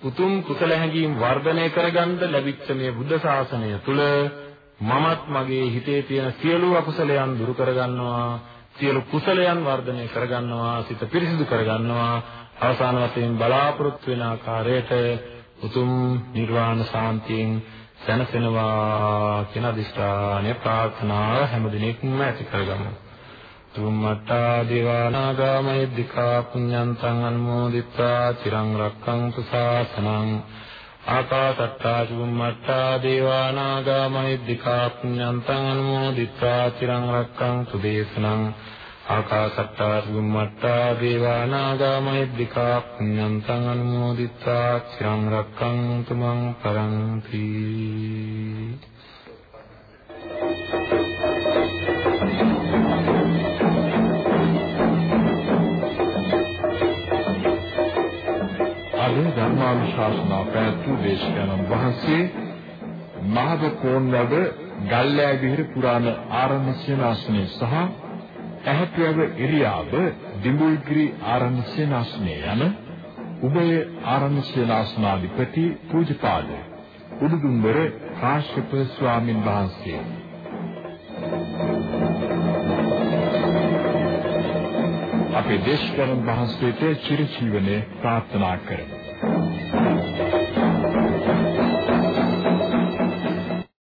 උතුම් කුසල හැඟීම් වර්ධනය කරගන්න ලැබිච්ච මේ බුද්ධ ශාසනය තුල මමත් මගේ හිතේ තියෙන සියලු අකුසලයන් දුරු කරගන්නවා. සියලු කුසලයන් වර්ධනය කරගන්නවා. සිත පිරිසිදු කරගන්නවා. අවසාන වශයෙන් බලාපොරොත්තු වෙන ආකාරයට උතුම් නිර්වාණ සාන්තියෙන් දැනසෙනවා කියන අදිෂ්ඨානය ප්‍රාර්ථනා හැම දිනෙකම ඇති කරගමු. තුම්මත්තා දේවානාගාමයි දිකා පුඤ්ඤන්තං අනුමෝදිත්වා තිරං රක්ඛන්තු සාසනං ආකාසත්තා චුම්මත්තා දේවානාගාමයි දිකා පුඤ්ඤන්තං අනුමෝදිත්වා තිරං රක්ඛන්තු දේශනං ආකාසට්ටා චුම්මට්ටා දේවානාගා මහිද්దికා පුඤ්ඤන්තං අනුමෝදිත්වා චිරං රක්ඛන්තු මං පරන්ති. අද ධර්මානුශාසනා පැවැත්වූ දේශකයන්න් වහන්සේ මහද කෝන්වැව ගල්ලෑ විහෙර පුරාණ ආරණ්‍ය සේනාසනයේ සහ ඇහැටුවව ඉරියාව දිඹුල්ගිරි ආරණ්‍ය සේනාසනයේ යන උභය ආරණ්‍ය සේනාසනාධිපති පූජ්‍යපාද උඩුදුම්බර කාශ්‍යප ස්වාමින් වහන්සේ. අපේ දේශකයන් වහන්සේට චිරජීවනයේ ප්‍රාර්ථනා කරමු.